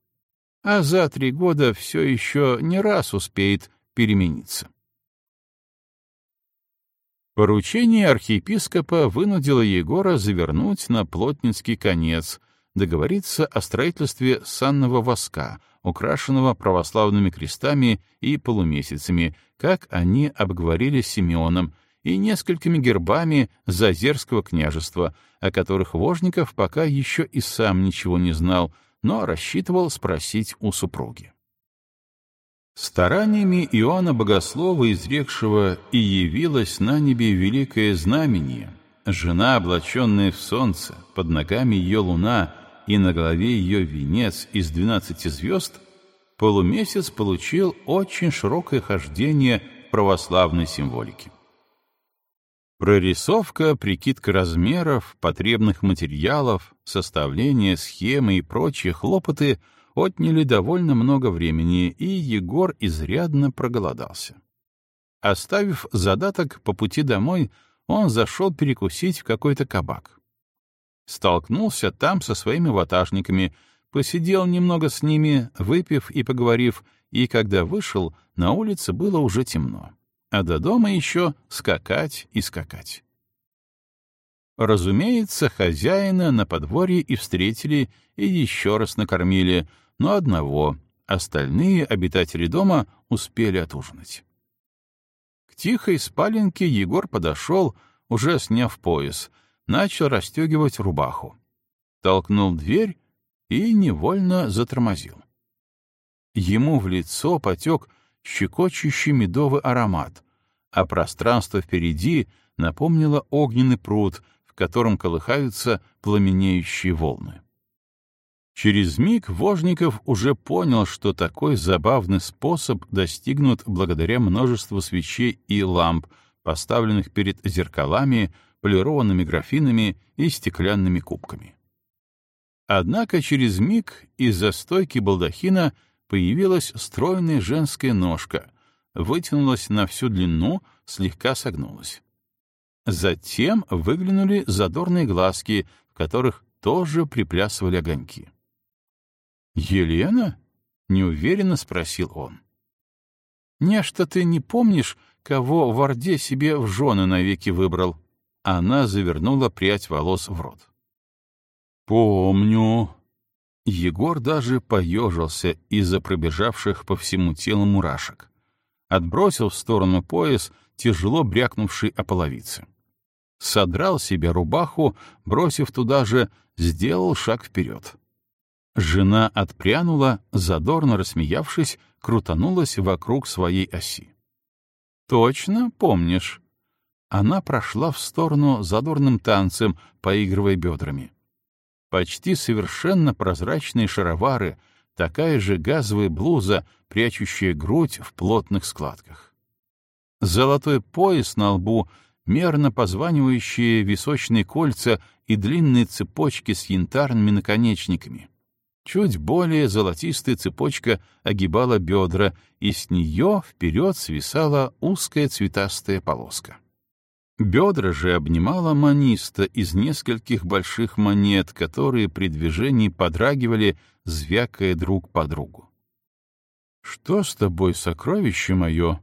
А за три года все еще не раз успеет перемениться. Поручение архиепископа вынудило Егора завернуть на плотницкий конец, договориться о строительстве санного воска, украшенного православными крестами и полумесяцами, как они обговорили с Симеоном, и несколькими гербами Зазерского княжества, о которых Вожников пока еще и сам ничего не знал, но рассчитывал спросить у супруги. Стараниями Иоанна Богослова, изрекшего «И явилось на небе великое знамение», жена, облаченная в солнце, под ногами ее луна и на голове ее венец из двенадцати звезд, полумесяц получил очень широкое хождение православной символики. Прорисовка, прикидка размеров, потребных материалов, составление схемы и прочие хлопоты отняли довольно много времени, и Егор изрядно проголодался. Оставив задаток по пути домой, он зашел перекусить в какой-то кабак. Столкнулся там со своими ватажниками, посидел немного с ними, выпив и поговорив, и когда вышел, на улице было уже темно а до дома еще скакать и скакать. Разумеется, хозяина на подворье и встретили, и еще раз накормили, но одного, остальные обитатели дома успели отужинать. К тихой спаленке Егор подошел, уже сняв пояс, начал расстегивать рубаху. Толкнул дверь и невольно затормозил. Ему в лицо потек щекочущий медовый аромат, а пространство впереди напомнило огненный пруд, в котором колыхаются пламенеющие волны. Через миг Вожников уже понял, что такой забавный способ достигнут благодаря множеству свечей и ламп, поставленных перед зеркалами, полированными графинами и стеклянными кубками. Однако через миг из-за стойки балдахина появилась стройная женская ножка, вытянулась на всю длину, слегка согнулась. Затем выглянули задорные глазки, в которых тоже приплясывали огоньки. «Елена?» — неуверенно спросил он. «Не, что ты не помнишь, кого в Орде себе в жены навеки выбрал?» Она завернула прядь волос в рот. «Помню». Егор даже поежился из-за пробежавших по всему телу мурашек. Отбросил в сторону пояс, тяжело брякнувший о половице содрал себе рубаху, бросив туда же, сделал шаг вперед. Жена отпрянула, задорно рассмеявшись, крутанулась вокруг своей оси. «Точно помнишь?» Она прошла в сторону задорным танцем, поигрывая бедрами. Почти совершенно прозрачные шаровары, такая же газовая блуза, прячущая грудь в плотных складках. Золотой пояс на лбу мерно позванивающие височные кольца и длинные цепочки с янтарными наконечниками. Чуть более золотистая цепочка огибала бедра, и с нее вперед свисала узкая цветастая полоска. Бедра же обнимала маниста из нескольких больших монет, которые при движении подрагивали, звякая друг по другу. «Что с тобой, сокровище мое?»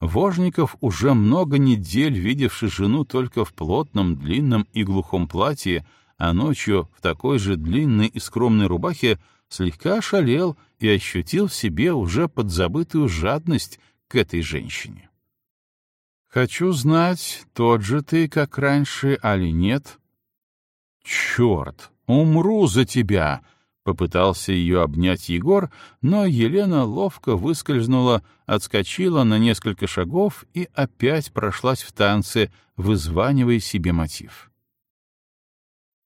Вожников, уже много недель видевший жену только в плотном, длинном и глухом платье, а ночью в такой же длинной и скромной рубахе, слегка ошалел и ощутил в себе уже подзабытую жадность к этой женщине. «Хочу знать, тот же ты, как раньше, али нет?» «Черт! Умру за тебя!» Попытался ее обнять Егор, но Елена ловко выскользнула, отскочила на несколько шагов и опять прошлась в танце, вызванивая себе мотив.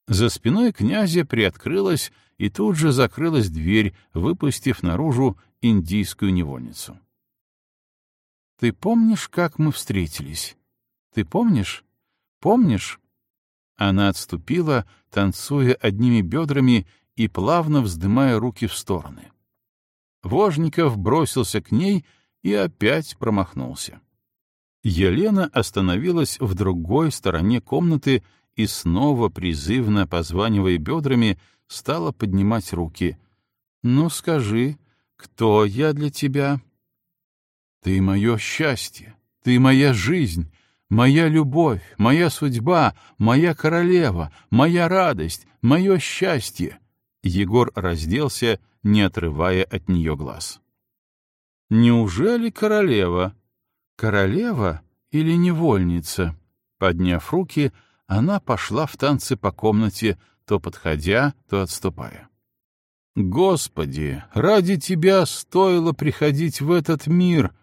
За спиной князя приоткрылась и тут же закрылась дверь, выпустив наружу индийскую невольницу. «Ты помнишь, как мы встретились? Ты помнишь? Помнишь?» Она отступила, танцуя одними бедрами и плавно вздымая руки в стороны. Вожников бросился к ней и опять промахнулся. Елена остановилась в другой стороне комнаты и снова, призывно позванивая бедрами, стала поднимать руки. «Ну, скажи, кто я для тебя?» «Ты мое счастье, ты моя жизнь, моя любовь, моя судьба, моя королева, моя радость, мое счастье!» Егор разделся, не отрывая от нее глаз. «Неужели королева? Королева или невольница?» Подняв руки, она пошла в танцы по комнате, то подходя, то отступая. «Господи, ради тебя стоило приходить в этот мир!»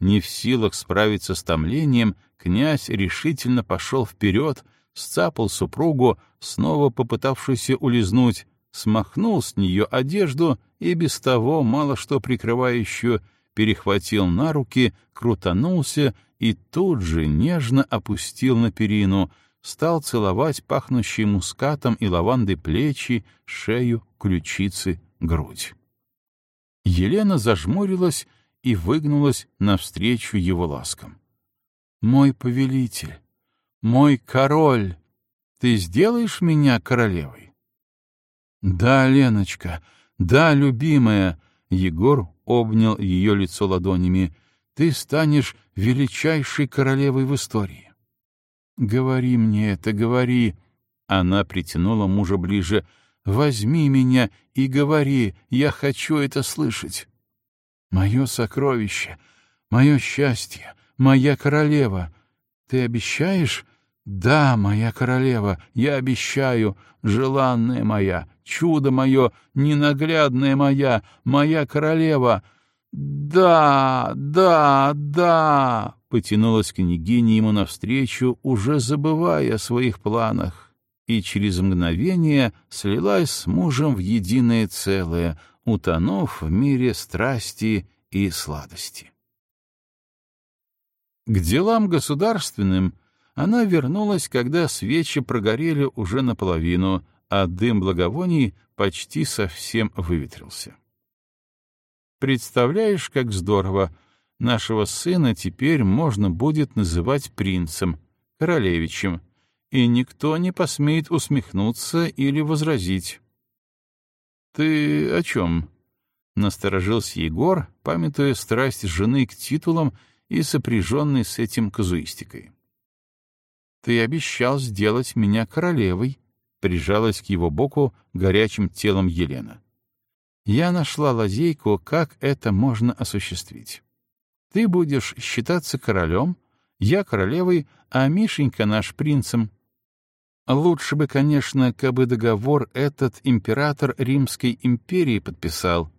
Не в силах справиться с томлением, князь решительно пошел вперед, сцапал супругу, снова попытавшуюся улизнуть, смахнул с нее одежду и без того мало что прикрывающую, перехватил на руки, крутанулся и тут же нежно опустил на перину, стал целовать пахнущие мускатом и лавандой плечи, шею, ключицы, грудь. Елена зажмурилась и выгнулась навстречу его ласкам. «Мой повелитель, мой король, ты сделаешь меня королевой?» «Да, Леночка, да, любимая!» Егор обнял ее лицо ладонями. «Ты станешь величайшей королевой в истории». «Говори мне это, говори!» Она притянула мужа ближе. «Возьми меня и говори, я хочу это слышать». «Мое сокровище, мое счастье, моя королева. Ты обещаешь?» «Да, моя королева, я обещаю, желанная моя, чудо мое, ненаглядная моя, моя королева. Да, да, да, потянулась княгиня ему навстречу, уже забывая о своих планах. и через мгновение слилась с мужем в единое целое, утонув в мире страсти и сладости. К делам государственным она вернулась, когда свечи прогорели уже наполовину, а дым благовоний почти совсем выветрился. Представляешь, как здорово! Нашего сына теперь можно будет называть принцем, королевичем, и никто не посмеет усмехнуться или возразить. «Ты о чем?» — насторожился Егор, памятуя страсть жены к титулам и сопряженной с этим казуистикой. «Ты обещал сделать меня королевой», — прижалась к его боку горячим телом Елена. «Я нашла лазейку, как это можно осуществить. Ты будешь считаться королем, я королевой, а Мишенька наш принцем. Лучше бы, конечно, кабы договор этот император Римской империи подписал.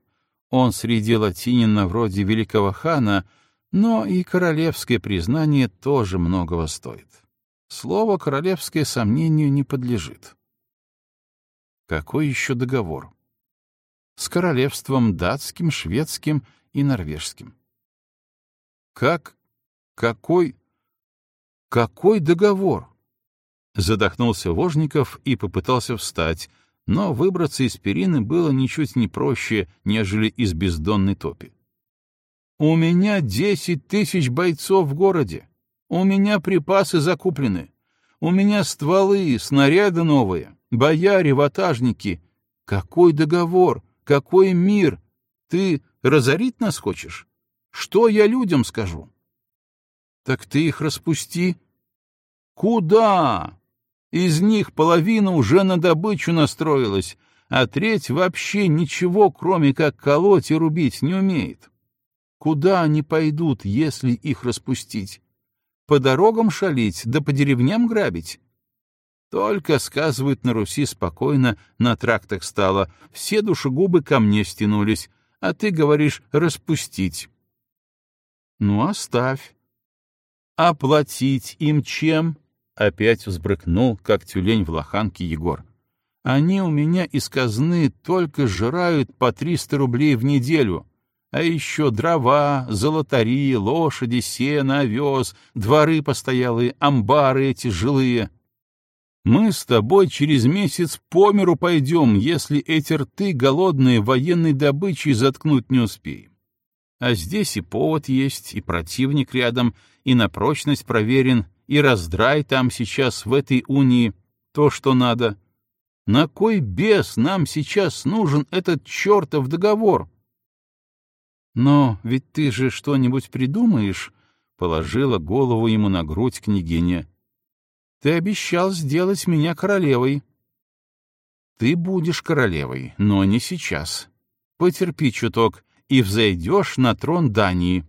Он среди латинина вроде великого хана, но и королевское признание тоже многого стоит. Слово королевское сомнению не подлежит. Какой еще договор? С королевством датским, шведским и норвежским. Как? Какой? Какой договор? Задохнулся Вожников и попытался встать, но выбраться из перины было ничуть не проще, нежели из бездонной топи. «У меня десять тысяч бойцов в городе. У меня припасы закуплены. У меня стволы, снаряды новые, бояре, ватажники. Какой договор? Какой мир? Ты разорить нас хочешь? Что я людям скажу?» «Так ты их распусти». «Куда? Из них половина уже на добычу настроилась, а треть вообще ничего, кроме как колоть и рубить, не умеет. Куда они пойдут, если их распустить? По дорогам шалить, да по деревням грабить? Только, сказывают, на Руси спокойно на трактах стало, все душегубы ко мне стянулись, а ты говоришь распустить. Ну, оставь. Оплатить им чем? Опять взбрыкнул, как тюлень в лоханке Егор. Они у меня из казны только жрают по триста рублей в неделю. А еще дрова, золотари, лошади, сено, овес, дворы постоялые, амбары эти жилые. Мы с тобой через месяц по миру пойдем, если эти рты голодные военной добычей заткнуть не успеем. А здесь и повод есть, и противник рядом, и на прочность проверен, и раздрай там сейчас в этой унии то, что надо. На кой бес нам сейчас нужен этот чертов договор? Но ведь ты же что-нибудь придумаешь, — положила голову ему на грудь княгиня. Ты обещал сделать меня королевой. Ты будешь королевой, но не сейчас. Потерпи чуток и взойдешь на трон Дании.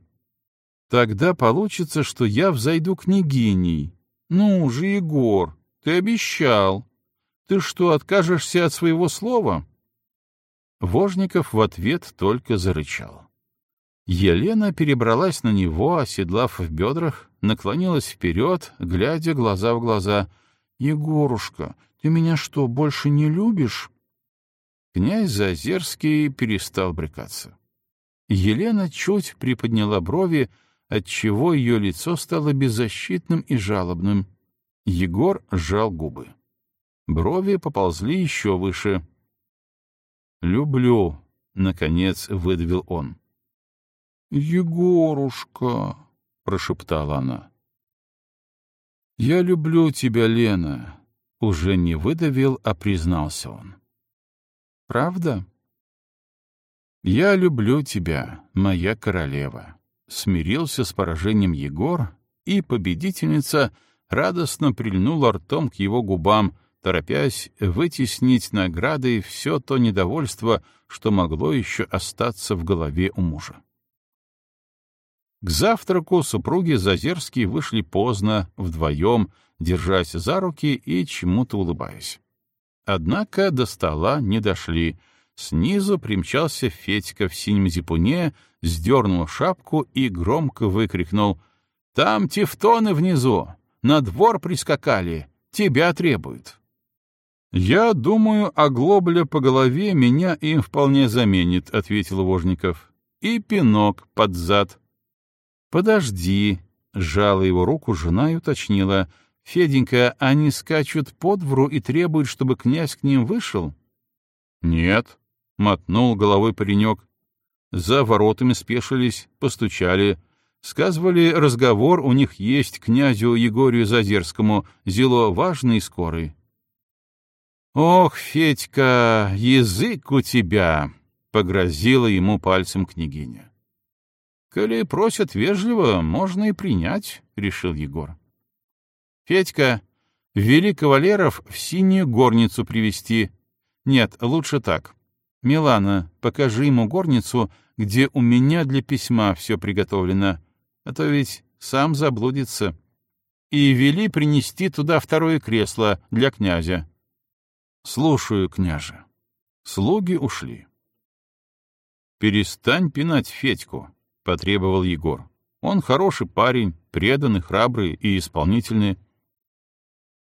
Тогда получится, что я взойду княгиней. Ну же, Егор, ты обещал. Ты что, откажешься от своего слова? Вожников в ответ только зарычал. Елена перебралась на него, оседлав в бедрах, наклонилась вперед, глядя глаза в глаза. «Егорушка, ты меня что, больше не любишь?» Князь Зазерский перестал брекаться. Елена чуть приподняла брови, отчего ее лицо стало беззащитным и жалобным. Егор сжал губы. Брови поползли еще выше. «Люблю», — наконец выдавил он. «Егорушка», — прошептала она. «Я люблю тебя, Лена», — уже не выдавил, а признался он. «Правда?» «Я люблю тебя, моя королева», смирился с поражением Егор, и победительница радостно прильнула ртом к его губам, торопясь вытеснить наградой все то недовольство, что могло еще остаться в голове у мужа. К завтраку супруги Зазерские вышли поздно, вдвоем, держась за руки и чему-то улыбаясь. Однако до стола не дошли — Снизу примчался Федька в синем зипуне, сдернул шапку и громко выкрикнул. — Там тефтоны внизу! На двор прискакали! Тебя требуют! «Я думаю, оглобля по голове меня им вполне заменит», — ответил Вожников. «И пинок под зад». «Подожди», — сжала его руку жена и уточнила. «Феденька, они скачут по двору и требуют, чтобы князь к ним вышел?» «Нет», — мотнул головой паренек. За воротами спешились, постучали. Сказывали, разговор у них есть князю Егорию Зазерскому, зело важный и скорый. «Ох, Федька, язык у тебя!» — погрозила ему пальцем княгиня. «Коли просят вежливо, можно и принять», — решил Егор. «Федька, вели кавалеров в синюю горницу привести. Нет, лучше так. Милана, покажи ему горницу, где у меня для письма все приготовлено, а то ведь сам заблудится. И вели принести туда второе кресло для князя. Слушаю, княже. Слуги ушли. Перестань пинать Федьку, потребовал Егор. Он хороший парень, преданный, храбрый и исполнительный.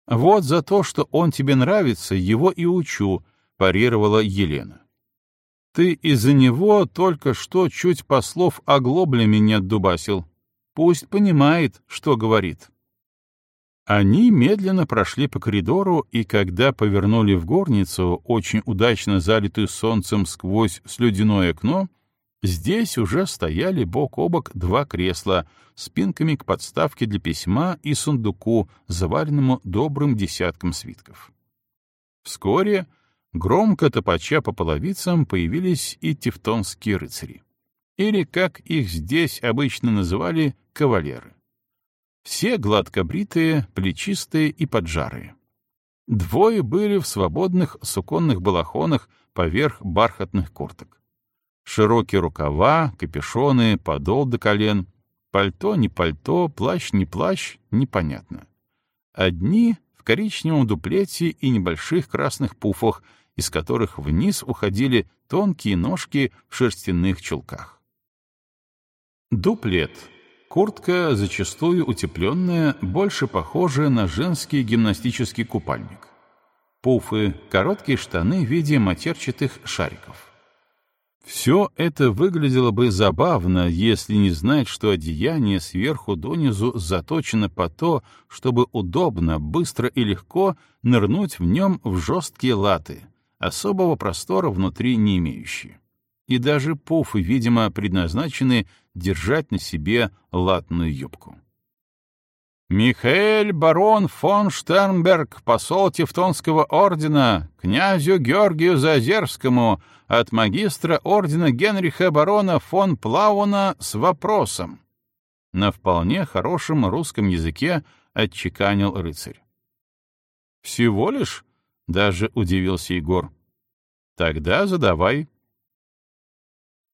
Вот за то, что он тебе нравится, его и учу, парировала Елена. Ты из-за него только что чуть послов оглоблями не отдубасил. Пусть понимает, что говорит. Они медленно прошли по коридору, и когда повернули в горницу, очень удачно залитую солнцем сквозь слюдяное окно, здесь уже стояли бок о бок два кресла, спинками к подставке для письма и сундуку, заваленному добрым десятком свитков. Вскоре Громко топача по половицам появились и тевтонские рыцари. Или, как их здесь обычно называли, кавалеры. Все гладко бритые, плечистые и поджарые. Двое были в свободных суконных балахонах поверх бархатных курток. Широкие рукава, капюшоны, подол до колен. Пальто не пальто, плащ не плащ, непонятно. Одни в коричневом дуплете и небольших красных пуфах, из которых вниз уходили тонкие ножки в шерстяных чулках. Дуплет — куртка, зачастую утепленная, больше похожая на женский гимнастический купальник. Пуфы — короткие штаны в виде матерчатых шариков. Все это выглядело бы забавно, если не знать, что одеяние сверху донизу заточено по то, чтобы удобно, быстро и легко нырнуть в нем в жесткие латы, особого простора внутри не имеющие. И даже пуфы, видимо, предназначены держать на себе латную юбку. Михаэль барон фон Штернберг, посол Тевтонского ордена, князю Георгию Зазерскому от магистра ордена Генриха барона фон Плауна с вопросом. На вполне хорошем русском языке отчеканил рыцарь. «Всего лишь?» — даже удивился Егор. «Тогда задавай».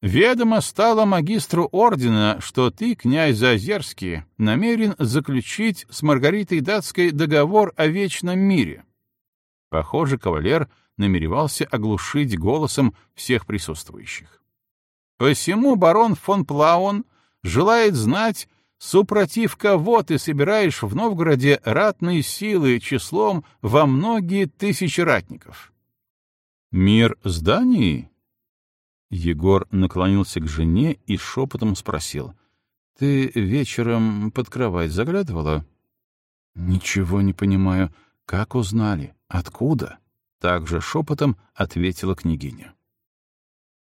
«Ведомо стало магистру ордена, что ты, князь Зазерский, намерен заключить с Маргаритой Датской договор о вечном мире». Похоже, кавалер намеревался оглушить голосом всех присутствующих. «Посему барон фон Плаун желает знать, Супротив кого ты собираешь в Новгороде ратные силы числом во многие тысячи ратников? Мир зданий? Егор наклонился к жене и шепотом спросил. Ты вечером под кровать заглядывала? Ничего не понимаю. Как узнали? Откуда? Также шепотом ответила княгиня.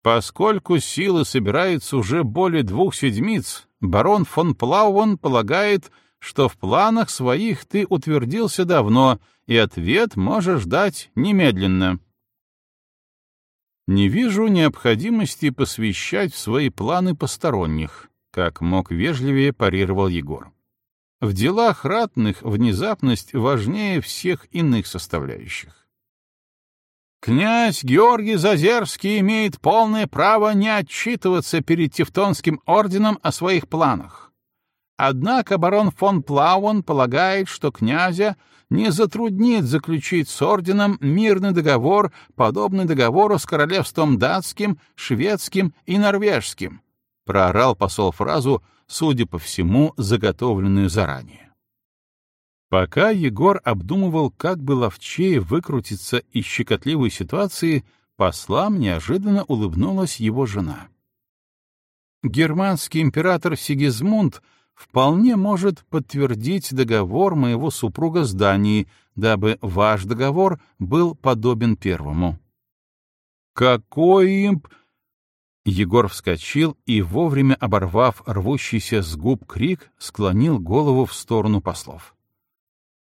Поскольку силы собираются уже более двух седмиц, барон фон Плауэн полагает, что в планах своих ты утвердился давно, и ответ можешь дать немедленно. Не вижу необходимости посвящать в свои планы посторонних, как мог вежливее парировал Егор. В делах ратных внезапность важнее всех иных составляющих. Князь Георгий Зазерский имеет полное право не отчитываться перед Тевтонским орденом о своих планах. Однако барон фон Плауэн полагает, что князя не затруднит заключить с орденом мирный договор, подобный договору с королевством датским, шведским и норвежским, проорал посол фразу, судя по всему, заготовленную заранее. Пока Егор обдумывал, как бы ловчее выкрутиться из щекотливой ситуации, послам неожиданно улыбнулась его жена. Германский император Сигизмунд вполне может подтвердить договор моего супруга с Данией, дабы ваш договор был подобен первому. «Какой имп...» Егор вскочил и, вовремя оборвав рвущийся с губ крик, склонил голову в сторону послов.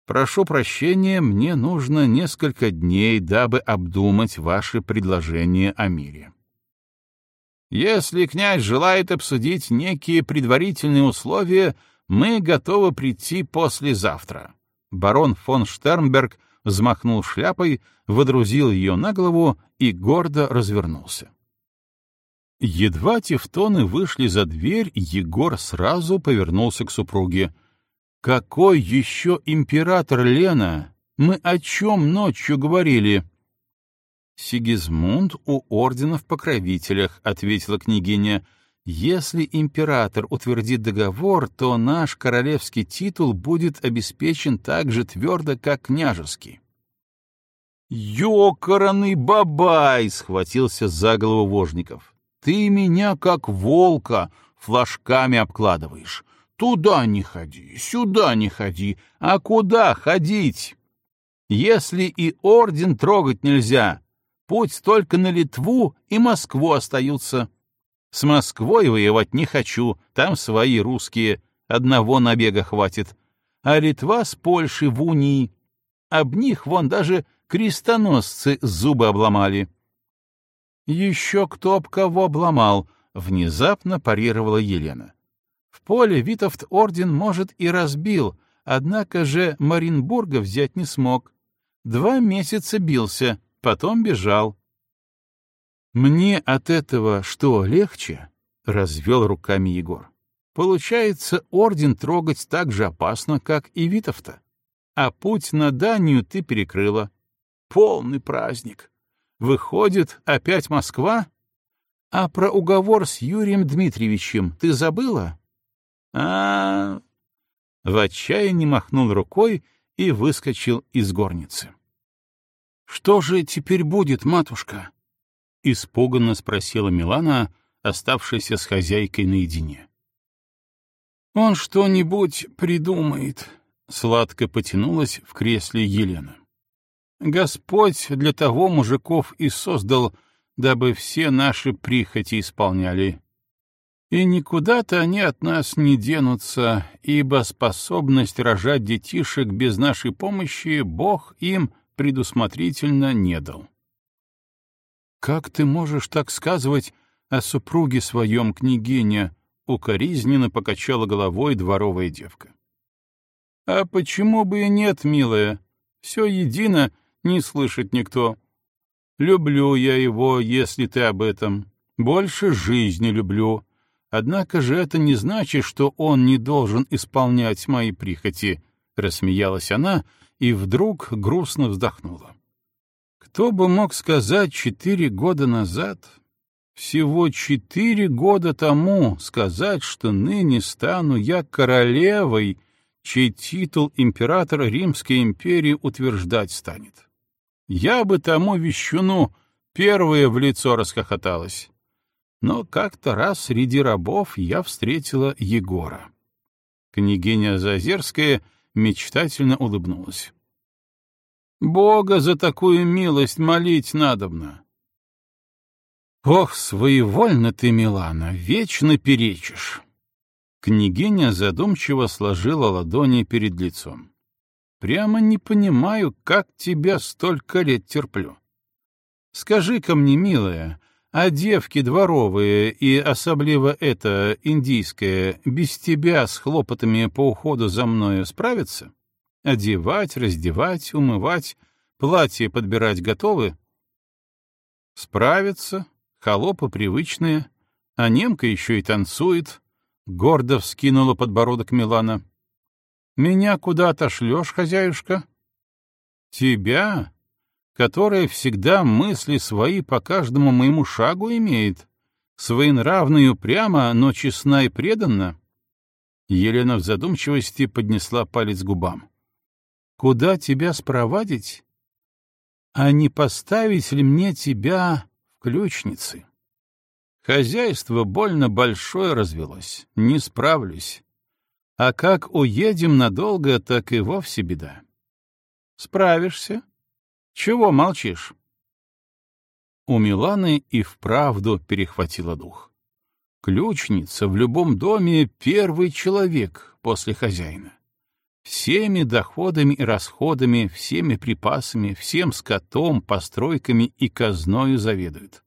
«Прошу прощения, мне нужно несколько дней, дабы обдумать ваши предложения о мире». «Если князь желает обсудить некие предварительные условия, мы готовы прийти послезавтра». Барон фон Штернберг взмахнул шляпой, водрузил ее на голову и гордо развернулся. Едва тефтоны вышли за дверь, Егор сразу повернулся к супруге. «Какой еще император, Лена? Мы о чем ночью говорили?» «Сигизмунд у ордена в покровителях», — ответила княгиня. «Если император утвердит договор, то наш королевский титул будет обеспечен так же твердо, как княжеский». «Ёкараный бабай!» — схватился за голову Вожников. Ты меня, как волка, флажками обкладываешь. Туда не ходи, сюда не ходи, а куда ходить? Если и орден трогать нельзя, путь только на Литву и Москву остаются. С Москвой воевать не хочу, там свои русские, одного набега хватит. А Литва с Польшей в унии. Об них вон даже крестоносцы зубы обломали. Еще кто об кого обломал, внезапно парировала Елена. Поле Витовт орден, может, и разбил, однако же Маринбурга взять не смог. Два месяца бился, потом бежал. «Мне от этого что, легче?» — развел руками Егор. «Получается, орден трогать так же опасно, как и Витовта. А путь на Данию ты перекрыла. Полный праздник!» Выходит, опять Москва? А про уговор с Юрием Дмитриевичем ты забыла? А, В отчаянии махнул рукой и выскочил из горницы. Что же теперь будет, матушка? Испуганно спросила Милана, оставшаяся с хозяйкой наедине. Он что-нибудь придумает, сладко потянулась в кресле Елена. Господь для того мужиков и создал, дабы все наши прихоти исполняли. И никуда-то они от нас не денутся, ибо способность рожать детишек без нашей помощи Бог им предусмотрительно не дал. «Как ты можешь так сказывать о супруге своем, княгиня?» — укоризненно покачала головой дворовая девка. «А почему бы и нет, милая? Все едино — не слышит никто. Люблю я его, если ты об этом. Больше жизни люблю. Однако же это не значит, что он не должен исполнять мои прихоти, — рассмеялась она и вдруг грустно вздохнула. Кто бы мог сказать четыре года назад, всего четыре года тому сказать, что ныне стану я королевой, чей титул император Римской империи утверждать станет. Я бы тому вещуну первое в лицо расхохоталась. Но как-то раз среди рабов я встретила Егора. Княгиня Зазерская мечтательно улыбнулась. «Бога за такую милость молить надобно!» «Ох, своевольно ты, Милана, вечно перечишь!» Княгиня задумчиво сложила ладони перед лицом. Прямо не понимаю, как тебя столько лет терплю. Скажи-ка мне, милая, а девки дворовые и особливо это индийское без тебя с хлопотами по уходу за мною справятся? Одевать, раздевать, умывать, платье подбирать готовы? Справятся, холопы привычные, а немка еще и танцует, — гордо вскинула подбородок Милана. Меня куда отошлешь, хозяюшка? Тебя, которая всегда мысли свои по каждому моему шагу имеет, своенравна и упряма, но честна и преданна? Елена в задумчивости поднесла палец к губам. Куда тебя спровадить? А не поставить ли мне тебя в ключницы? Хозяйство больно большое развелось, не справлюсь. А как уедем надолго, так и вовсе беда. Справишься? Чего молчишь? У Миланы и вправду перехватило дух. Ключница в любом доме — первый человек после хозяина. Всеми доходами и расходами, всеми припасами, всем скотом, постройками и казною заведует.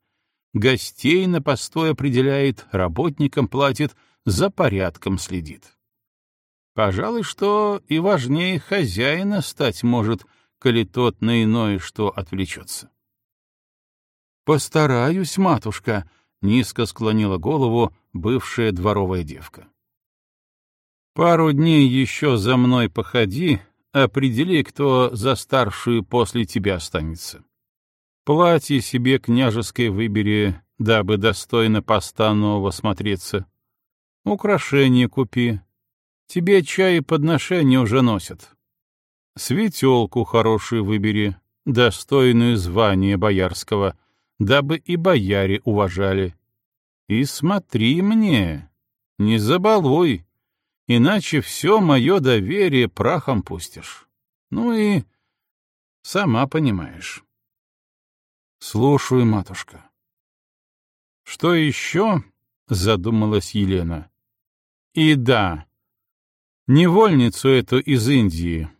Гостей на постой определяет, работникам платит, за порядком следит. Пожалуй, что и важнее хозяина стать может, коли тот на иное что отвлечется. «Постараюсь, матушка», — низко склонила голову бывшая дворовая девка. «Пару дней еще за мной походи, определи, кто за старшую после тебя останется. Платье себе княжеское выбери, дабы достойно поста нового смотреться. Украшения купи. Тебе чай и подношения уже носят. Светелку хорошую выбери, достойную звания боярского — дабы и бояре уважали. И смотри мне, не забалуй, иначе все мое доверие прахом пустишь. Ну и сама понимаешь. Слушаю, матушка. Что еще? Задумалась Елена. И да, невольницу эту из Индии.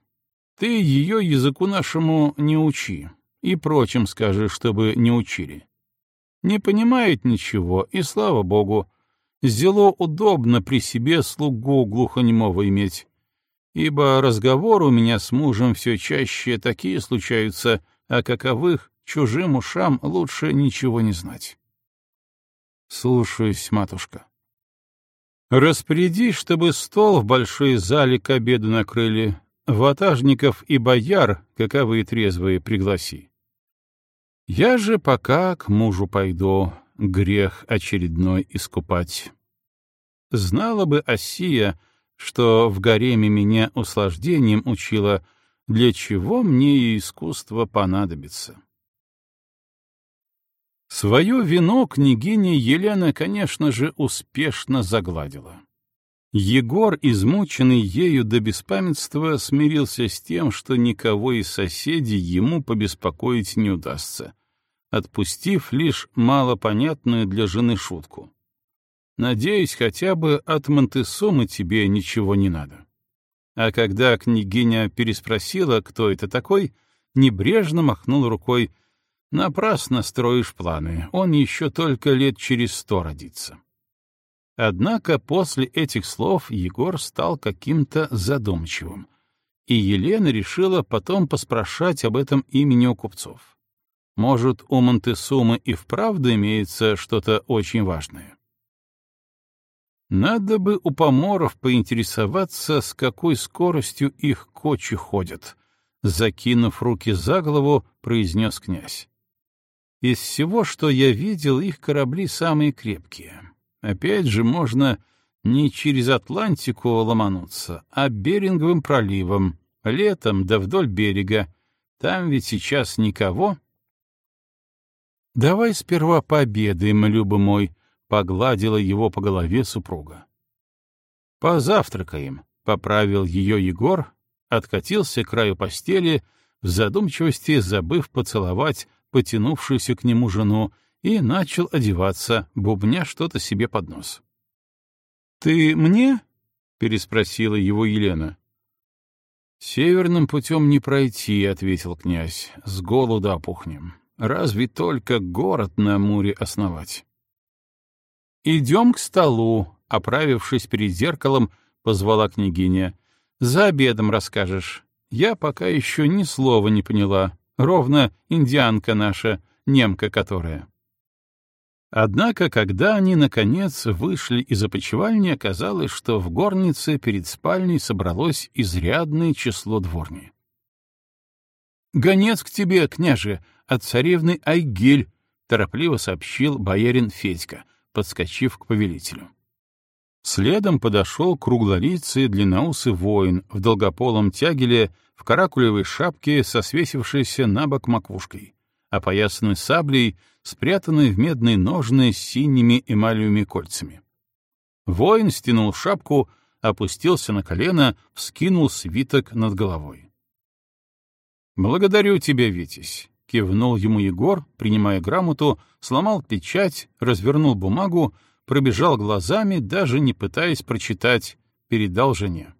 Ты ее языку нашему не учи и прочим скажи, чтобы не учили. Не понимает ничего, и слава богу, зело удобно при себе слугу глухонемого иметь, ибо разговоры у меня с мужем все чаще такие случаются, а каковых чужим ушам лучше ничего не знать. Слушаюсь, матушка. Распоряди, чтобы стол в большой зале к обеду накрыли, ватажников и бояр, каковы трезвые, пригласи. Я же пока к мужу пойду, грех очередной искупать. Знала бы Осия, что в гареме меня услаждением учила, для чего мне и искусство понадобится. Свое вино княгиня Елена, конечно же, успешно загладила. Егор, измученный ею до беспамятства, смирился с тем, что никого из соседей ему побеспокоить не удастся, отпустив лишь малопонятную для жены шутку. «Надеюсь, хотя бы от Монтесумы тебе ничего не надо». А когда княгиня переспросила, кто это такой, небрежно махнул рукой. «Напрасно строишь планы, он еще только лет через сто родится». Однако после этих слов Егор стал каким-то задумчивым, и Елена решила потом поспрашать об этом имени у купцов. Может, у Монтесумы и вправду имеется что-то очень важное? Надо бы у поморов поинтересоваться, с какой скоростью их кочи ходят. Закинув руки за голову, произнес князь. Из всего, что я видел, их корабли самые крепкие. Опять же, можно не через Атлантику ломануться, а Беринговым проливом, летом да вдоль берега. Там ведь сейчас никого, «Давай сперва пообедаем, Люба мой», — погладила его по голове супруга. «Позавтракаем», — поправил ее Егор, откатился к краю постели, в задумчивости забыв поцеловать потянувшуюся к нему жену, и начал одеваться, бубня что-то себе под нос. «Ты мне?» — переспросила его Елена. «Северным путем не пройти», — ответил князь, — «с голода опухнем. Разве только город на Амуре основать? «Идем к столу», — оправившись перед зеркалом, позвала княгиня. «За обедом расскажешь. Я пока еще ни слова не поняла. Ровно индианка наша, немка которая». Однако, когда они, наконец, вышли из опочивальни, оказалось, что в горнице перед спальней собралось изрядное число дворни. «Гонец к тебе, княже, от царевны Айгель», — торопливо сообщил боярин Федька, подскочив к повелителю. Следом подошел круглолицый длинноусый воин в долгополом тягеле, в каракулевой шапке со свесившейся на бок макушкой, опоясанной саблей, спрятанной в медные ножны с синими эмалевыми кольцами. Воин стянул шапку, опустился на колено, вскинул свиток над головой. «Благодарю тебя, Витязь», — кивнул ему Егор, принимая грамоту, сломал печать, развернул бумагу, пробежал глазами, даже не пытаясь прочитать, передал жене.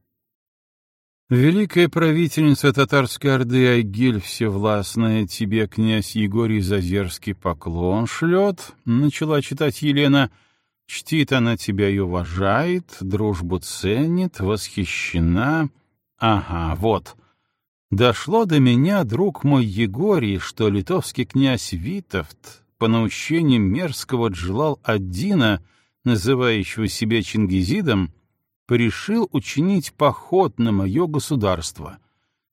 «Великая правительница татарской орды Айгиль Всевластная, тебе князь Егорий Зазерский поклон шлет», — начала читать Елена, — Чтит она тебя и уважает, дружбу ценит, восхищена. Ага, вот. Дошло до меня, друг мой Егорий, что литовский князь Витовт по наущению мерзкого Джлал Аддина, называющего себя Чингизидом, порешил учинить поход на мое государство,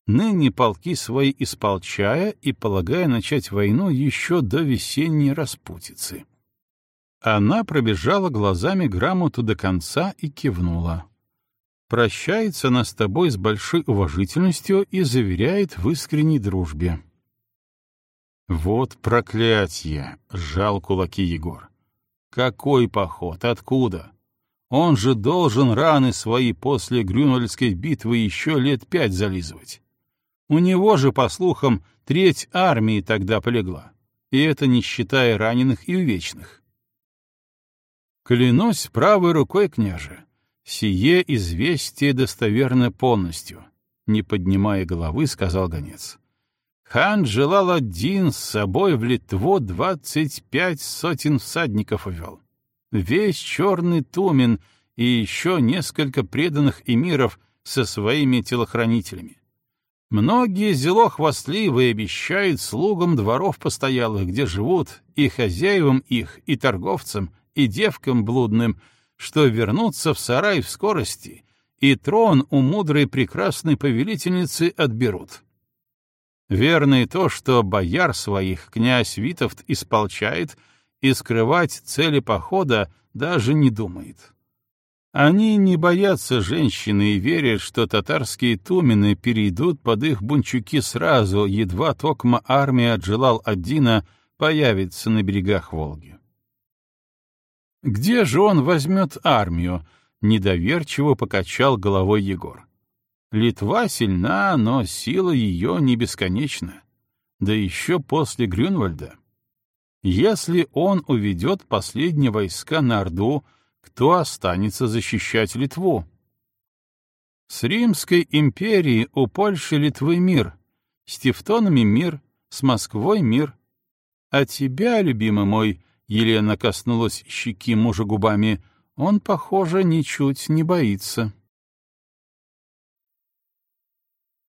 ныне полки свои исполчая и полагая начать войну еще до весенней распутицы. Она пробежала глазами грамоту до конца и кивнула. Прощается она с тобой с большой уважительностью и заверяет в искренней дружбе. Вот проклятье! — сжал кулаки Егор. Какой поход? Откуда? Он же должен раны свои после Грюнвальдской битвы еще лет пять зализывать. У него же, по слухам, треть армии тогда полегла. И это не считая раненых и увечных. Клянусь правой рукой, княже, сие известие достоверно полностью, не поднимая головы, сказал гонец. Хан желал один с собой в Литву двадцать пять сотен всадников увел. Весь черный тумен и еще несколько преданных эмиров со своими телохранителями. Многие зело хвастливые обещают слугам дворов постоялых, где живут, и хозяевам их, и торговцам, и девкам блудным, что вернутся в сарай в скорости, и трон у мудрой прекрасной повелительницы отберут. Верно и то, что бояр своих князь Витовт исполчает и скрывать цели похода даже не думает. Они не боятся женщины и верят, что татарские тумены перейдут под их бунчуки сразу, едва токма армия Джелал-Аддина появится на берегах Волги. Где же он возьмет армию? Недоверчиво покачал головой Егор. Литва сильна, но сила ее не бесконечна. Да еще после Грюнвальда. Если он уведет последние войска на Орду, кто останется защищать Литву? С Римской империей у Польши Литвы мир, с Тевтонами мир, с Москвой мир. А тебя, любимый мой, Елена коснулась щеки мужа губами. Он, похоже, ничуть не боится.